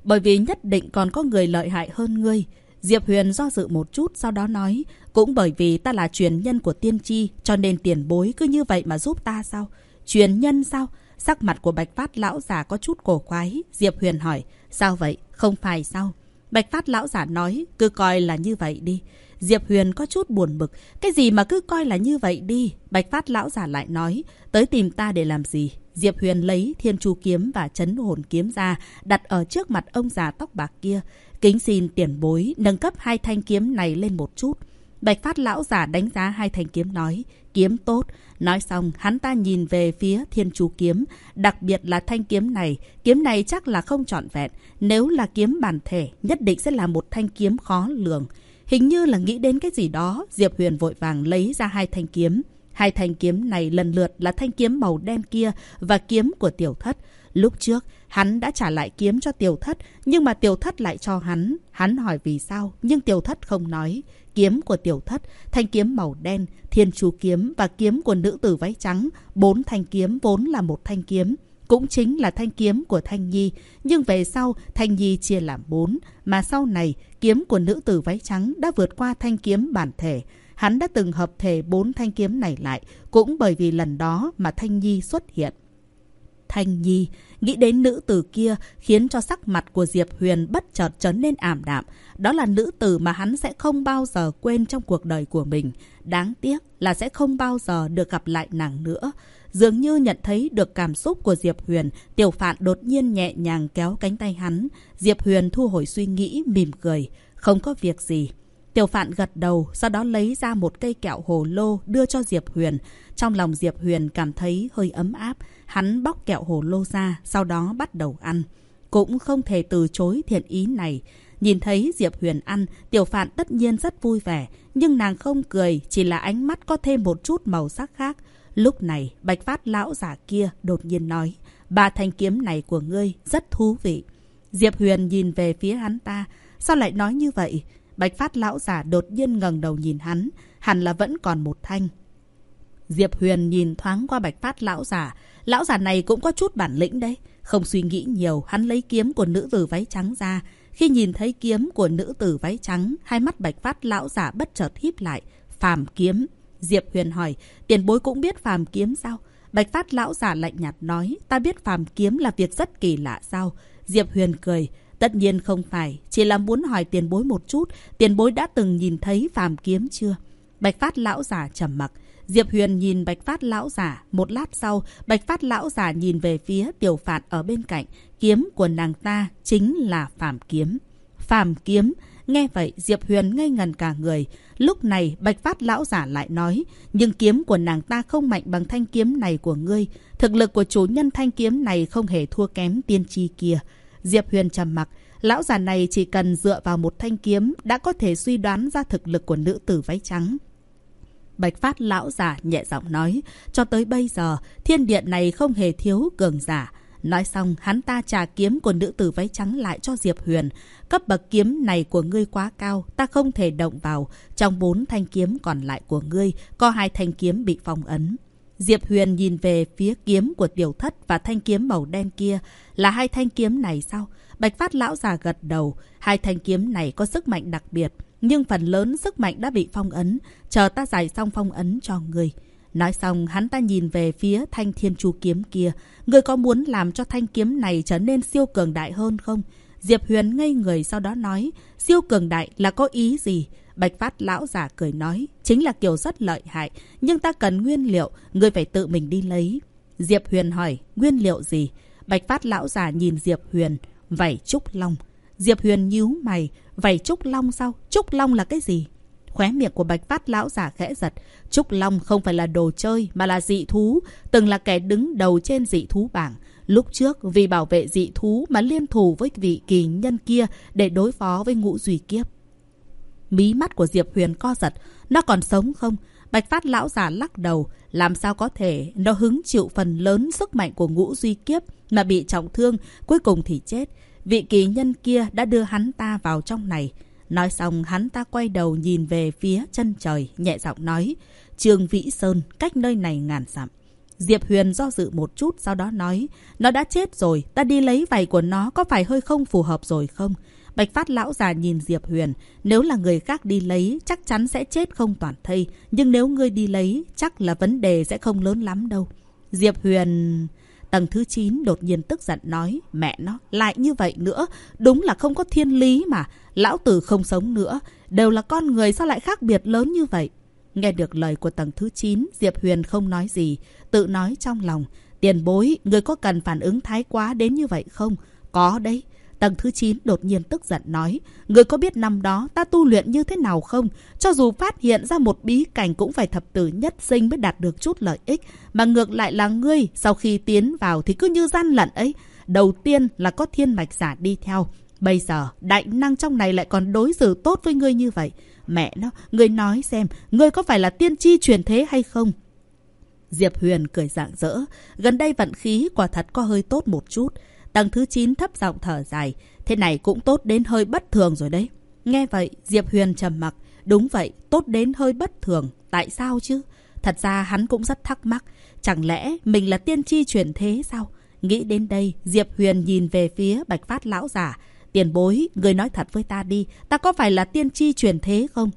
Bởi vì nhất định còn có người lợi hại hơn ngươi. Diệp Huyền do dự một chút sau đó nói, cũng bởi vì ta là truyền nhân của tiên tri, cho nên tiền bối cứ như vậy mà giúp ta sao? Truyền nhân sao? Sắc mặt của Bạch Phát lão già có chút cổ quái. Diệp Huyền hỏi, sao vậy? Không phải sao? Bạch Phát lão giả nói, cứ coi là như vậy đi. Diệp Huyền có chút buồn bực. Cái gì mà cứ coi là như vậy đi. Bạch Phát lão giả lại nói. Tới tìm ta để làm gì? Diệp Huyền lấy thiên chu kiếm và chấn hồn kiếm ra, đặt ở trước mặt ông già tóc bạc kia. Kính xin tiền bối, nâng cấp hai thanh kiếm này lên một chút. Bạch Phát lão giả đánh giá hai thanh kiếm nói, kiếm tốt. Nói xong, hắn ta nhìn về phía thiên chu kiếm, đặc biệt là thanh kiếm này. Kiếm này chắc là không trọn vẹn. Nếu là kiếm bản thể, nhất định sẽ là một thanh kiếm khó lường. Hình như là nghĩ đến cái gì đó, Diệp Huyền vội vàng lấy ra hai thanh kiếm. Hai thanh kiếm này lần lượt là thanh kiếm màu đen kia và kiếm của tiểu thất. Lúc trước, hắn đã trả lại kiếm cho tiểu thất, nhưng mà tiểu thất lại cho hắn. Hắn hỏi vì sao, nhưng tiểu thất không nói. Kiếm của tiểu thất, thanh kiếm màu đen, thiên chú kiếm và kiếm của nữ tử váy trắng. Bốn thanh kiếm vốn là một thanh kiếm cũng chính là thanh kiếm của Thanh Nhi. Nhưng về sau, Thanh Nhi chia làm bốn, mà sau này, kiếm của nữ tử váy trắng đã vượt qua thanh kiếm bản thể. Hắn đã từng hợp thể bốn thanh kiếm này lại, cũng bởi vì lần đó mà Thanh Nhi xuất hiện. Thanh Nhi, nghĩ đến nữ tử kia khiến cho sắc mặt của Diệp Huyền bất chợt trở nên ảm đạm. Đó là nữ tử mà hắn sẽ không bao giờ quên trong cuộc đời của mình. Đáng tiếc là sẽ không bao giờ được gặp lại nàng nữa. Dường như nhận thấy được cảm xúc của Diệp Huyền, Tiểu Phạn đột nhiên nhẹ nhàng kéo cánh tay hắn. Diệp Huyền thu hồi suy nghĩ, mỉm cười. Không có việc gì. Tiểu Phạn gật đầu, sau đó lấy ra một cây kẹo hồ lô đưa cho Diệp Huyền. Trong lòng Diệp Huyền cảm thấy hơi ấm áp. Hắn bóc kẹo hồ lô ra, sau đó bắt đầu ăn. Cũng không thể từ chối thiện ý này. Nhìn thấy Diệp Huyền ăn, Tiểu Phạn tất nhiên rất vui vẻ. Nhưng nàng không cười, chỉ là ánh mắt có thêm một chút màu sắc khác. Lúc này, Bạch Phát lão giả kia đột nhiên nói, ba thanh kiếm này của ngươi rất thú vị. Diệp Huyền nhìn về phía hắn ta, sao lại nói như vậy? Bạch Phát lão giả đột nhiên ngẩng đầu nhìn hắn, hẳn là vẫn còn một thanh. Diệp Huyền nhìn thoáng qua Bạch Phát lão giả, lão giả này cũng có chút bản lĩnh đấy. Không suy nghĩ nhiều, hắn lấy kiếm của nữ tử váy trắng ra. Khi nhìn thấy kiếm của nữ tử váy trắng, hai mắt bạch phát lão giả bất chợt híp lại. Phàm kiếm. Diệp Huyền hỏi, tiền bối cũng biết phàm kiếm sao? Bạch phát lão giả lạnh nhạt nói, ta biết phàm kiếm là việc rất kỳ lạ sao? Diệp Huyền cười, tất nhiên không phải, chỉ là muốn hỏi tiền bối một chút, tiền bối đã từng nhìn thấy phàm kiếm chưa? Bạch phát lão giả trầm mặc. Diệp Huyền nhìn Bạch Phát lão giả, một lát sau, Bạch Phát lão giả nhìn về phía Tiểu Phạt ở bên cạnh, kiếm của nàng ta chính là Phàm kiếm. Phàm kiếm, nghe vậy Diệp Huyền ngây ngần cả người. Lúc này Bạch Phát lão giả lại nói, nhưng kiếm của nàng ta không mạnh bằng thanh kiếm này của ngươi. Thực lực của chủ nhân thanh kiếm này không hề thua kém tiên tri kia. Diệp Huyền trầm mặc, lão già này chỉ cần dựa vào một thanh kiếm đã có thể suy đoán ra thực lực của nữ tử váy trắng. Bạch Phát lão giả nhẹ giọng nói, cho tới bây giờ, thiên điện này không hề thiếu cường giả. Nói xong, hắn ta trả kiếm của nữ tử váy trắng lại cho Diệp Huyền. Cấp bậc kiếm này của ngươi quá cao, ta không thể động vào. Trong bốn thanh kiếm còn lại của ngươi, có hai thanh kiếm bị phong ấn. Diệp Huyền nhìn về phía kiếm của tiểu thất và thanh kiếm màu đen kia. Là hai thanh kiếm này sao? Bạch Phát lão già gật đầu. Hai thanh kiếm này có sức mạnh đặc biệt. Nhưng phần lớn sức mạnh đã bị phong ấn. Chờ ta giải xong phong ấn cho ngươi. Nói xong, hắn ta nhìn về phía thanh thiên chu kiếm kia người có muốn làm cho thanh kiếm này trở nên siêu cường đại hơn không? Diệp Huyền ngây người sau đó nói, siêu cường đại là có ý gì? Bạch Phát lão giả cười nói, chính là kiểu rất lợi hại, nhưng ta cần nguyên liệu, người phải tự mình đi lấy. Diệp Huyền hỏi, nguyên liệu gì? Bạch Phát lão giả nhìn Diệp Huyền, vảy trúc long. Diệp Huyền nhíu mày, vảy trúc long sao? Trúc long là cái gì? Khóe miệng của Bạch Phát lão giả khẽ giật. Trúc Long không phải là đồ chơi mà là dị thú, từng là kẻ đứng đầu trên dị thú bảng. Lúc trước vì bảo vệ dị thú mà liên thủ với vị kỳ nhân kia để đối phó với ngũ duy kiếp. Mí mắt của Diệp Huyền co giật. Nó còn sống không? Bạch Phát lão giả lắc đầu. Làm sao có thể nó hứng chịu phần lớn sức mạnh của ngũ duy kiếp mà bị trọng thương, cuối cùng thì chết. Vị kỳ nhân kia đã đưa hắn ta vào trong này. Nói xong hắn ta quay đầu nhìn về phía chân trời, nhẹ giọng nói. Trường Vĩ Sơn, cách nơi này ngàn dặm. Diệp Huyền do dự một chút sau đó nói. Nó đã chết rồi, ta đi lấy vảy của nó có phải hơi không phù hợp rồi không? Bạch Phát lão già nhìn Diệp Huyền. Nếu là người khác đi lấy, chắc chắn sẽ chết không toàn thây. Nhưng nếu ngươi đi lấy, chắc là vấn đề sẽ không lớn lắm đâu. Diệp Huyền... Tầng thứ 9 đột nhiên tức giận nói, mẹ nó, lại như vậy nữa, đúng là không có thiên lý mà, lão tử không sống nữa, đều là con người sao lại khác biệt lớn như vậy. Nghe được lời của tầng thứ 9, Diệp Huyền không nói gì, tự nói trong lòng, tiền bối, người có cần phản ứng thái quá đến như vậy không? Có đấy. Tầng thứ 9 đột nhiên tức giận nói, người có biết năm đó ta tu luyện như thế nào không? Cho dù phát hiện ra một bí cảnh cũng phải thập tử nhất sinh mới đạt được chút lợi ích, mà ngược lại là ngươi, sau khi tiến vào thì cứ như gian lận ấy. Đầu tiên là có thiên mạch giả đi theo, bây giờ đại năng trong này lại còn đối xử tốt với ngươi như vậy. Mẹ nó, ngươi nói xem, ngươi có phải là tiên tri truyền thế hay không? Diệp Huyền cười rạng rỡ, gần đây vận khí quả thật có hơi tốt một chút. Tầng thứ 9 thấp giọng thở dài. Thế này cũng tốt đến hơi bất thường rồi đấy. Nghe vậy, Diệp Huyền trầm mặc. Đúng vậy, tốt đến hơi bất thường. Tại sao chứ? Thật ra hắn cũng rất thắc mắc. Chẳng lẽ mình là tiên tri chuyển thế sao? Nghĩ đến đây, Diệp Huyền nhìn về phía Bạch Phát lão giả. Tiền bối, người nói thật với ta đi. Ta có phải là tiên tri chuyển thế không?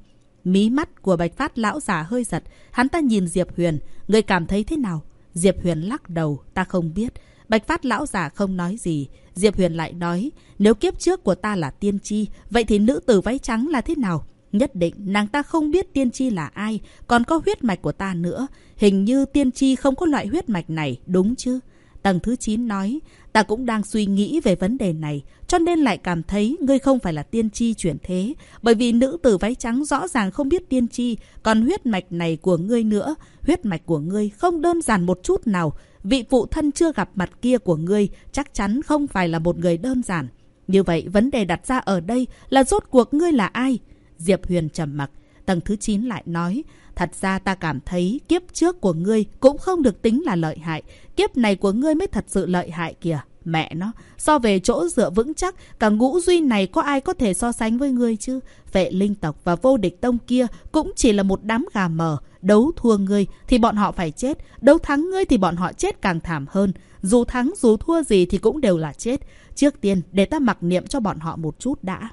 Mí mắt của Bạch Phát lão giả hơi giật. Hắn ta nhìn Diệp Huyền. Người cảm thấy thế nào? Diệp Huyền lắc đầu. Ta không biết. Bạch Phát lão già không nói gì. Diệp Huyền lại nói, nếu kiếp trước của ta là tiên tri, vậy thì nữ tử váy trắng là thế nào? Nhất định nàng ta không biết tiên tri là ai, còn có huyết mạch của ta nữa. Hình như tiên tri không có loại huyết mạch này, đúng chứ? Tầng thứ 9 nói, ta cũng đang suy nghĩ về vấn đề này, cho nên lại cảm thấy ngươi không phải là tiên tri chuyển thế. Bởi vì nữ tử váy trắng rõ ràng không biết tiên tri, còn huyết mạch này của ngươi nữa, huyết mạch của ngươi không đơn giản một chút nào. Vị phụ thân chưa gặp mặt kia của ngươi chắc chắn không phải là một người đơn giản. Như vậy, vấn đề đặt ra ở đây là rốt cuộc ngươi là ai? Diệp Huyền trầm mặc. Tầng thứ 9 lại nói, thật ra ta cảm thấy kiếp trước của ngươi cũng không được tính là lợi hại. Kiếp này của ngươi mới thật sự lợi hại kìa. Mẹ nó, so về chỗ dựa vững chắc, cả ngũ duy này có ai có thể so sánh với ngươi chứ? Vệ linh tộc và vô địch tông kia cũng chỉ là một đám gà mờ. Đấu thua ngươi thì bọn họ phải chết, đấu thắng ngươi thì bọn họ chết càng thảm hơn. Dù thắng dù thua gì thì cũng đều là chết. Trước tiên, để ta mặc niệm cho bọn họ một chút đã.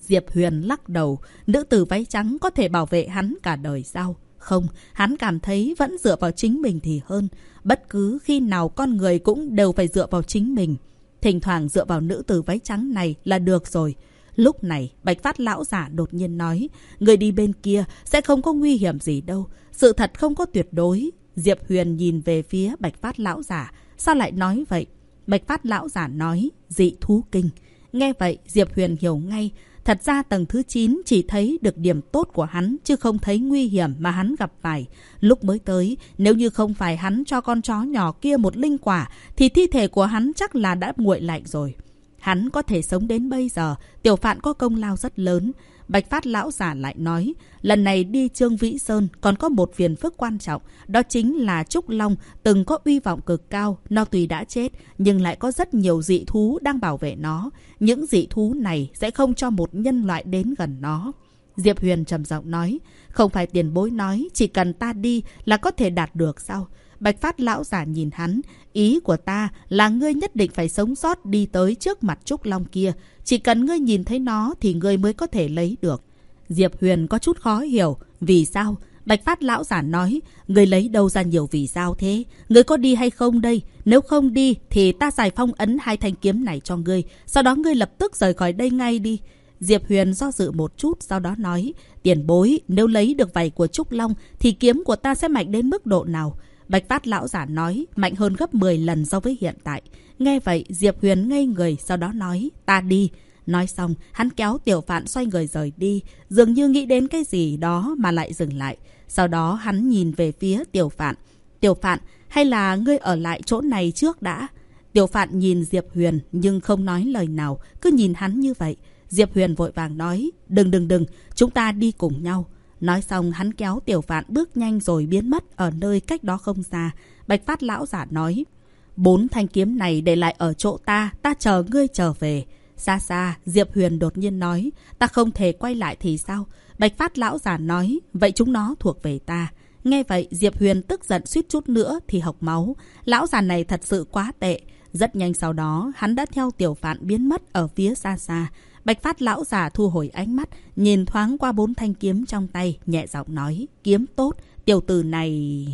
Diệp Huyền lắc đầu, nữ tử váy trắng có thể bảo vệ hắn cả đời sao? Không, hắn cảm thấy vẫn dựa vào chính mình thì hơn. Bất cứ khi nào con người cũng đều phải dựa vào chính mình. Thỉnh thoảng dựa vào nữ tử váy trắng này là được rồi. Lúc này, Bạch Phát lão giả đột nhiên nói, người đi bên kia sẽ không có nguy hiểm gì đâu. Sự thật không có tuyệt đối. Diệp Huyền nhìn về phía Bạch Phát lão giả. Sao lại nói vậy? Bạch Phát lão giả nói, dị thú kinh. Nghe vậy, Diệp Huyền hiểu ngay. Thật ra tầng thứ 9 chỉ thấy được điểm tốt của hắn, chứ không thấy nguy hiểm mà hắn gặp phải. Lúc mới tới, nếu như không phải hắn cho con chó nhỏ kia một linh quả, thì thi thể của hắn chắc là đã nguội lạnh rồi. Hắn có thể sống đến bây giờ, tiểu phạn có công lao rất lớn. Bạch Phát lão giả lại nói, lần này đi Trương Vĩ Sơn còn có một phiền phức quan trọng, đó chính là Trúc Long từng có uy vọng cực cao, nó tuy đã chết, nhưng lại có rất nhiều dị thú đang bảo vệ nó. Những dị thú này sẽ không cho một nhân loại đến gần nó. Diệp Huyền trầm giọng nói, không phải tiền bối nói, chỉ cần ta đi là có thể đạt được sao? Bạch Phát lão giả nhìn hắn, ý của ta là ngươi nhất định phải sống sót đi tới trước mặt Trúc Long kia. Chỉ cần ngươi nhìn thấy nó thì ngươi mới có thể lấy được. Diệp Huyền có chút khó hiểu. Vì sao? Bạch Phát lão giả nói, ngươi lấy đâu ra nhiều vì sao thế? Ngươi có đi hay không đây? Nếu không đi thì ta giải phong ấn hai thanh kiếm này cho ngươi. Sau đó ngươi lập tức rời khỏi đây ngay đi. Diệp Huyền do dự một chút, sau đó nói, tiền bối, nếu lấy được vảy của Trúc Long thì kiếm của ta sẽ mạnh đến mức độ nào? Bạch Phát lão giả nói, mạnh hơn gấp 10 lần so với hiện tại. Nghe vậy, Diệp Huyền ngây người, sau đó nói, ta đi. Nói xong, hắn kéo tiểu phạn xoay người rời đi, dường như nghĩ đến cái gì đó mà lại dừng lại. Sau đó hắn nhìn về phía tiểu phạn. Tiểu phạn, hay là ngươi ở lại chỗ này trước đã? Tiểu phạn nhìn Diệp Huyền nhưng không nói lời nào, cứ nhìn hắn như vậy. Diệp Huyền vội vàng nói, đừng đừng đừng, chúng ta đi cùng nhau. Nói xong hắn kéo tiểu phạn bước nhanh rồi biến mất ở nơi cách đó không xa. Bạch Phát lão giả nói, bốn thanh kiếm này để lại ở chỗ ta, ta chờ ngươi trở về. Xa xa, Diệp Huyền đột nhiên nói, ta không thể quay lại thì sao? Bạch Phát lão giả nói, vậy chúng nó thuộc về ta. Nghe vậy, Diệp Huyền tức giận suýt chút nữa thì học máu. Lão già này thật sự quá tệ. Rất nhanh sau đó, hắn đã theo tiểu phạn biến mất ở phía xa xa. Bạch Phát lão giả thu hồi ánh mắt, nhìn thoáng qua bốn thanh kiếm trong tay, nhẹ giọng nói, kiếm tốt, tiểu tử này...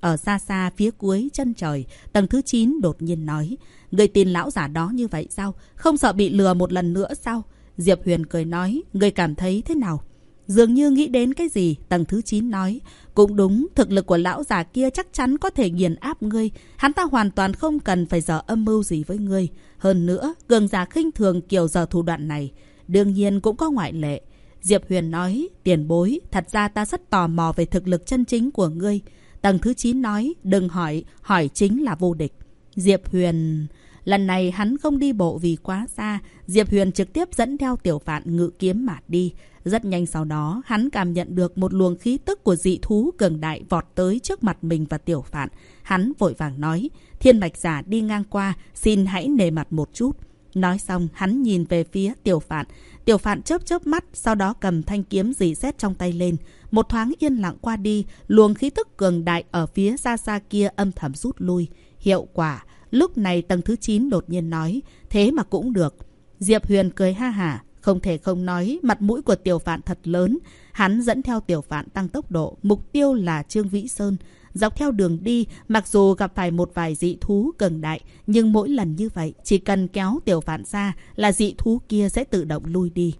Ở xa xa phía cuối chân trời, tầng thứ 9 đột nhiên nói, người tin lão giả đó như vậy sao? Không sợ bị lừa một lần nữa sao? Diệp Huyền cười nói, người cảm thấy thế nào? Dường như nghĩ đến cái gì, tầng thứ 9 nói. Cũng đúng, thực lực của lão già kia chắc chắn có thể nghiền áp ngươi. Hắn ta hoàn toàn không cần phải dở âm mưu gì với ngươi. Hơn nữa, cường giả khinh thường kiểu giờ thủ đoạn này. Đương nhiên cũng có ngoại lệ. Diệp Huyền nói, tiền bối, thật ra ta rất tò mò về thực lực chân chính của ngươi. Tầng thứ 9 nói, đừng hỏi, hỏi chính là vô địch. Diệp Huyền... Lần này hắn không đi bộ vì quá xa, Diệp Huyền trực tiếp dẫn theo tiểu phạn ngự kiếm mà đi. Rất nhanh sau đó, hắn cảm nhận được một luồng khí tức của dị thú cường đại vọt tới trước mặt mình và tiểu phạn. Hắn vội vàng nói, thiên bạch giả đi ngang qua, xin hãy nề mặt một chút. Nói xong, hắn nhìn về phía tiểu phạn. Tiểu phạn chớp chớp mắt, sau đó cầm thanh kiếm dì xét trong tay lên. Một thoáng yên lặng qua đi, luồng khí tức cường đại ở phía xa xa kia âm thầm rút lui. Hiệu quả, lúc này tầng thứ 9 đột nhiên nói, thế mà cũng được. Diệp Huyền cười ha hả, không thể không nói, mặt mũi của tiểu phạn thật lớn. Hắn dẫn theo tiểu phạn tăng tốc độ, mục tiêu là Trương Vĩ Sơn. Dọc theo đường đi, mặc dù gặp phải một vài dị thú cường đại, nhưng mỗi lần như vậy, chỉ cần kéo tiểu phạn ra là dị thú kia sẽ tự động lui đi.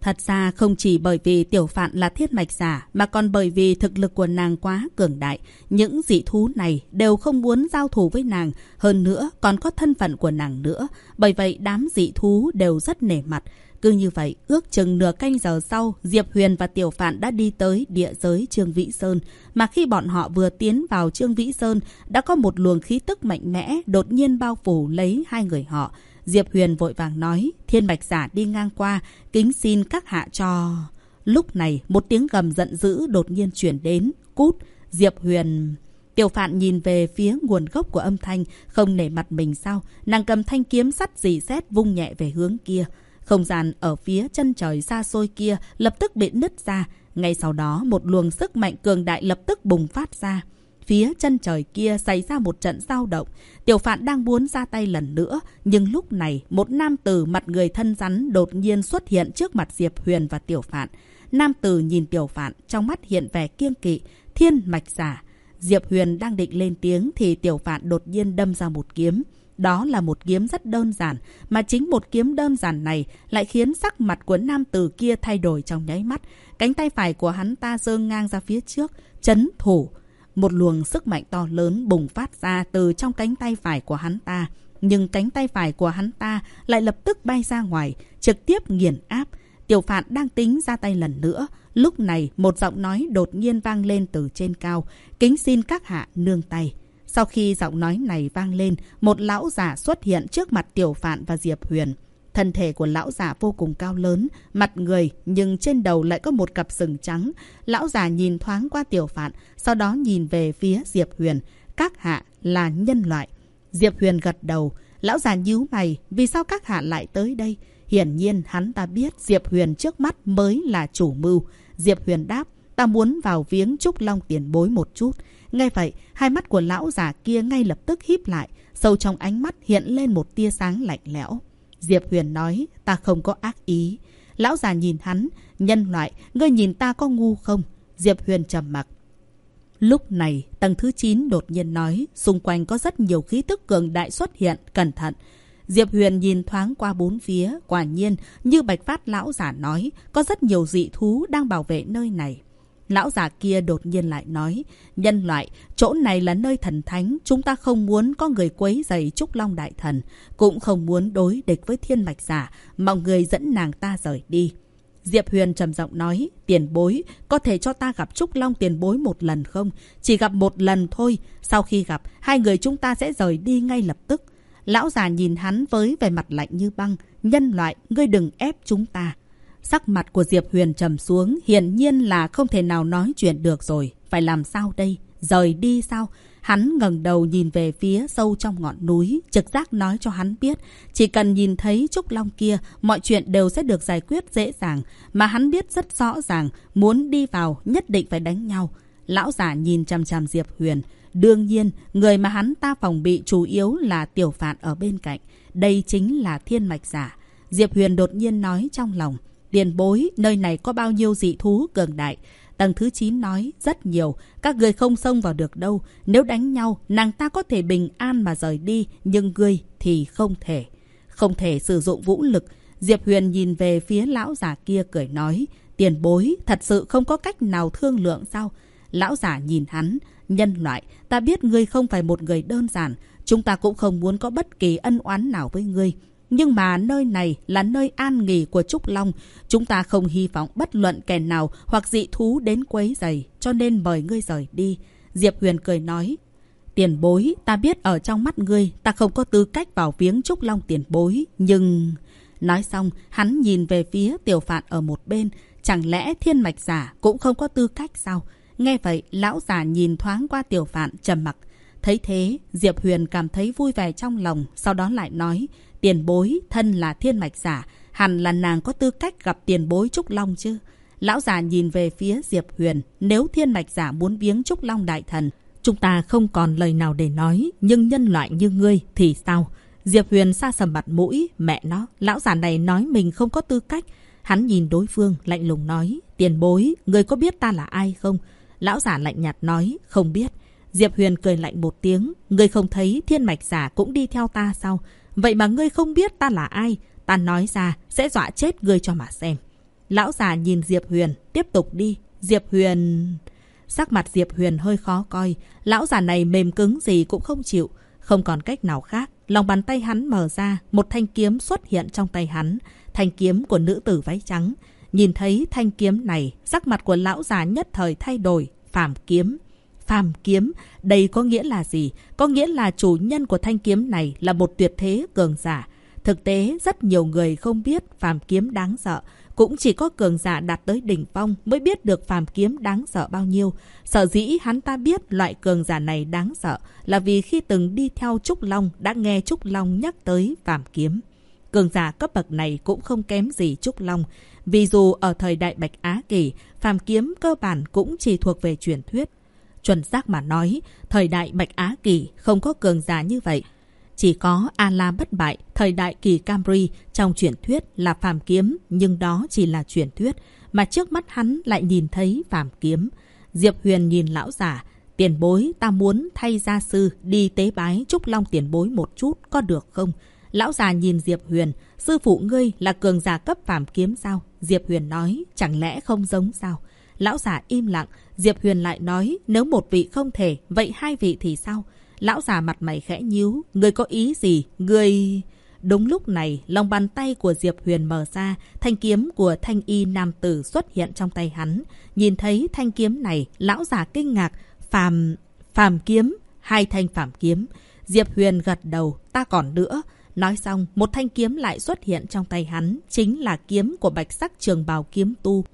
Thật ra không chỉ bởi vì tiểu phạn là thiết mạch giả mà còn bởi vì thực lực của nàng quá cường đại. Những dị thú này đều không muốn giao thủ với nàng. Hơn nữa còn có thân phận của nàng nữa. Bởi vậy đám dị thú đều rất nể mặt. Cứ như vậy, ước chừng nửa canh giờ sau, Diệp Huyền và Tiểu Phạn đã đi tới địa giới Trương Vĩ Sơn. Mà khi bọn họ vừa tiến vào Trương Vĩ Sơn, đã có một luồng khí tức mạnh mẽ đột nhiên bao phủ lấy hai người họ. Diệp Huyền vội vàng nói, thiên bạch giả đi ngang qua, kính xin các hạ cho... Lúc này, một tiếng gầm giận dữ đột nhiên chuyển đến, cút, Diệp Huyền... Tiểu Phạn nhìn về phía nguồn gốc của âm thanh, không nể mặt mình sao, nàng cầm thanh kiếm sắt dì xét vung nhẹ về hướng kia. Không gian ở phía chân trời xa xôi kia lập tức bị nứt ra. Ngay sau đó, một luồng sức mạnh cường đại lập tức bùng phát ra. phía chân trời kia xảy ra một trận dao động. Tiểu phạn đang muốn ra tay lần nữa, nhưng lúc này một nam tử mặt người thân rắn đột nhiên xuất hiện trước mặt Diệp Huyền và tiểu phạn. Nam tử nhìn tiểu phạn, trong mắt hiện vẻ kiêng kỵ, thiên mạch giả. Diệp Huyền đang định lên tiếng thì tiểu phạn đột nhiên đâm ra một kiếm. Đó là một kiếm rất đơn giản, mà chính một kiếm đơn giản này lại khiến sắc mặt của nam tử kia thay đổi trong nháy mắt. Cánh tay phải của hắn ta giơ ngang ra phía trước, chấn thủ. Một luồng sức mạnh to lớn bùng phát ra từ trong cánh tay phải của hắn ta. Nhưng cánh tay phải của hắn ta lại lập tức bay ra ngoài, trực tiếp nghiền áp. Tiểu phạn đang tính ra tay lần nữa. Lúc này, một giọng nói đột nhiên vang lên từ trên cao. Kính xin các hạ nương tay. Sau khi giọng nói này vang lên, một lão giả xuất hiện trước mặt Tiểu Phạn và Diệp Huyền. Thân thể của lão giả vô cùng cao lớn, mặt người nhưng trên đầu lại có một cặp sừng trắng. Lão giả nhìn thoáng qua Tiểu Phạn, sau đó nhìn về phía Diệp Huyền. Các hạ là nhân loại. Diệp Huyền gật đầu. Lão già nhíu mày, vì sao các hạ lại tới đây? Hiển nhiên hắn ta biết Diệp Huyền trước mắt mới là chủ mưu. Diệp Huyền đáp, ta muốn vào viếng Trúc Long tiền bối một chút. Ngay vậy, hai mắt của lão già kia ngay lập tức híp lại, sâu trong ánh mắt hiện lên một tia sáng lạnh lẽo. Diệp Huyền nói, ta không có ác ý. Lão già nhìn hắn, nhân loại, ngươi nhìn ta có ngu không? Diệp Huyền trầm mặc. Lúc này, tầng thứ 9 đột nhiên nói, xung quanh có rất nhiều khí tức cường đại xuất hiện, cẩn thận. Diệp Huyền nhìn thoáng qua bốn phía, quả nhiên, như Bạch Phát lão giả nói, có rất nhiều dị thú đang bảo vệ nơi này. Lão già kia đột nhiên lại nói, nhân loại, chỗ này là nơi thần thánh, chúng ta không muốn có người quấy giày Trúc Long Đại Thần, cũng không muốn đối địch với thiên mạch giả, mọi người dẫn nàng ta rời đi. Diệp Huyền trầm giọng nói, tiền bối, có thể cho ta gặp Trúc Long tiền bối một lần không? Chỉ gặp một lần thôi, sau khi gặp, hai người chúng ta sẽ rời đi ngay lập tức. Lão già nhìn hắn với vẻ mặt lạnh như băng, nhân loại, ngươi đừng ép chúng ta. Sắc mặt của Diệp Huyền trầm xuống, hiển nhiên là không thể nào nói chuyện được rồi. Phải làm sao đây? Rời đi sao? Hắn ngẩng đầu nhìn về phía sâu trong ngọn núi, trực giác nói cho hắn biết, chỉ cần nhìn thấy Trúc Long kia, mọi chuyện đều sẽ được giải quyết dễ dàng, mà hắn biết rất rõ ràng, muốn đi vào nhất định phải đánh nhau. Lão giả nhìn chằm chằm Diệp Huyền, đương nhiên, người mà hắn ta phòng bị chủ yếu là tiểu phạn ở bên cạnh, đây chính là thiên mạch giả. Diệp Huyền đột nhiên nói trong lòng, Tiền bối, nơi này có bao nhiêu dị thú cường đại? Tầng thứ 9 nói, rất nhiều, các người không xông vào được đâu. Nếu đánh nhau, nàng ta có thể bình an mà rời đi, nhưng ngươi thì không thể. Không thể sử dụng vũ lực. Diệp Huyền nhìn về phía lão già kia cười nói, tiền bối, thật sự không có cách nào thương lượng sao? Lão già nhìn hắn, nhân loại, ta biết ngươi không phải một người đơn giản, chúng ta cũng không muốn có bất kỳ ân oán nào với ngươi. Nhưng mà nơi này là nơi an nghỉ của Trúc Long. Chúng ta không hy vọng bất luận kẻ nào hoặc dị thú đến quấy giày, cho nên mời ngươi rời đi. Diệp Huyền cười nói, tiền bối, ta biết ở trong mắt ngươi, ta không có tư cách vào viếng Trúc Long tiền bối, nhưng... Nói xong, hắn nhìn về phía tiểu phạn ở một bên, chẳng lẽ thiên mạch giả cũng không có tư cách sao? Nghe vậy, lão già nhìn thoáng qua tiểu phạn trầm mặc. Thấy thế, Diệp Huyền cảm thấy vui vẻ trong lòng, sau đó lại nói, Tiền bối, thân là thiên mạch giả, hẳn là nàng có tư cách gặp tiền bối Trúc Long chứ. Lão già nhìn về phía Diệp Huyền, nếu thiên mạch giả muốn viếng Trúc Long đại thần, chúng ta không còn lời nào để nói, nhưng nhân loại như ngươi thì sao? Diệp Huyền xa sầm mặt mũi, mẹ nó, lão già này nói mình không có tư cách. Hắn nhìn đối phương, lạnh lùng nói, tiền bối, ngươi có biết ta là ai không? Lão giả lạnh nhạt nói, không biết. Diệp Huyền cười lạnh một tiếng, ngươi không thấy thiên mạch giả cũng đi theo ta sao? Vậy mà ngươi không biết ta là ai, ta nói ra sẽ dọa chết ngươi cho mà xem. Lão già nhìn Diệp Huyền, tiếp tục đi. Diệp Huyền... Sắc mặt Diệp Huyền hơi khó coi, lão già này mềm cứng gì cũng không chịu. Không còn cách nào khác, lòng bàn tay hắn mở ra, một thanh kiếm xuất hiện trong tay hắn. Thanh kiếm của nữ tử váy trắng. Nhìn thấy thanh kiếm này, sắc mặt của lão già nhất thời thay đổi, phàm kiếm. Phàm kiếm, đây có nghĩa là gì? Có nghĩa là chủ nhân của thanh kiếm này là một tuyệt thế cường giả. Thực tế, rất nhiều người không biết phàm kiếm đáng sợ. Cũng chỉ có cường giả đạt tới đỉnh phong mới biết được phàm kiếm đáng sợ bao nhiêu. Sở dĩ hắn ta biết loại cường giả này đáng sợ là vì khi từng đi theo Trúc Long đã nghe Trúc Long nhắc tới phàm kiếm. Cường giả cấp bậc này cũng không kém gì Trúc Long. Vì dù ở thời đại Bạch Á Kỳ, phàm kiếm cơ bản cũng chỉ thuộc về truyền thuyết. Chuẩn xác mà nói, thời đại Bạch Á Kỳ không có cường giả như vậy. Chỉ có A-la bất bại, thời đại kỳ Camry trong truyền thuyết là phàm kiếm, nhưng đó chỉ là truyền thuyết, mà trước mắt hắn lại nhìn thấy phàm kiếm. Diệp Huyền nhìn lão giả, tiền bối ta muốn thay gia sư đi tế bái Trúc Long tiền bối một chút, có được không? Lão già nhìn Diệp Huyền, sư phụ ngươi là cường giả cấp phàm kiếm sao? Diệp Huyền nói, chẳng lẽ không giống sao? Lão già im lặng, Diệp Huyền lại nói, nếu một vị không thể, vậy hai vị thì sao? Lão già mặt mày khẽ nhíu, người có ý gì? Người Đúng lúc này, lòng bàn tay của Diệp Huyền mở ra, thanh kiếm của thanh y nam tử xuất hiện trong tay hắn. Nhìn thấy thanh kiếm này, lão già kinh ngạc, phàm... phàm kiếm, hai thanh phàm kiếm. Diệp Huyền gật đầu, ta còn nữa. Nói xong, một thanh kiếm lại xuất hiện trong tay hắn, chính là kiếm của bạch sắc trường bào kiếm tu.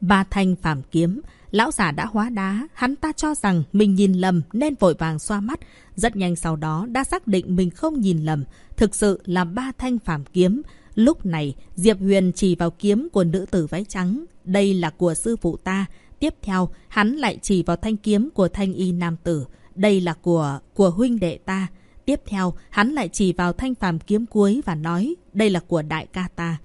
Ba thanh phàm kiếm, lão giả đã hóa đá, hắn ta cho rằng mình nhìn lầm nên vội vàng xoa mắt. Rất nhanh sau đó đã xác định mình không nhìn lầm, thực sự là ba thanh phàm kiếm. Lúc này, Diệp Huyền chỉ vào kiếm của nữ tử váy trắng. Đây là của sư phụ ta. Tiếp theo, hắn lại chỉ vào thanh kiếm của thanh y nam tử. Đây là của của huynh đệ ta. Tiếp theo, hắn lại chỉ vào thanh phàm kiếm cuối và nói, đây là của đại ca ta.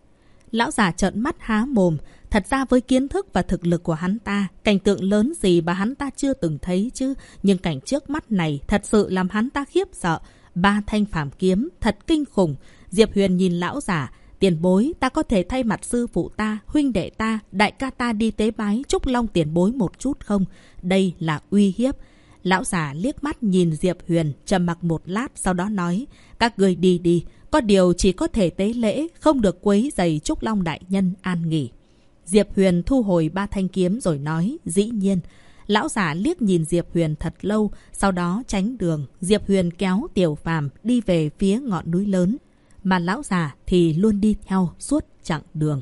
Lão già trợn mắt há mồm, thật ra với kiến thức và thực lực của hắn ta, cảnh tượng lớn gì mà hắn ta chưa từng thấy chứ, nhưng cảnh trước mắt này thật sự làm hắn ta khiếp sợ. Ba thanh phàm kiếm, thật kinh khủng. Diệp Huyền nhìn lão già, tiền bối, ta có thể thay mặt sư phụ ta, huynh đệ ta, đại ca ta đi tế bái, chúc long tiền bối một chút không? Đây là uy hiếp. Lão già liếc mắt nhìn Diệp Huyền, trầm mặc một lát, sau đó nói, các người đi đi, có điều chỉ có thể tế lễ, không được quấy giày Trúc Long Đại Nhân an nghỉ. Diệp Huyền thu hồi ba thanh kiếm rồi nói, dĩ nhiên. Lão giả liếc nhìn Diệp Huyền thật lâu, sau đó tránh đường. Diệp Huyền kéo tiểu phàm đi về phía ngọn núi lớn. Mà lão già thì luôn đi theo suốt chặng đường.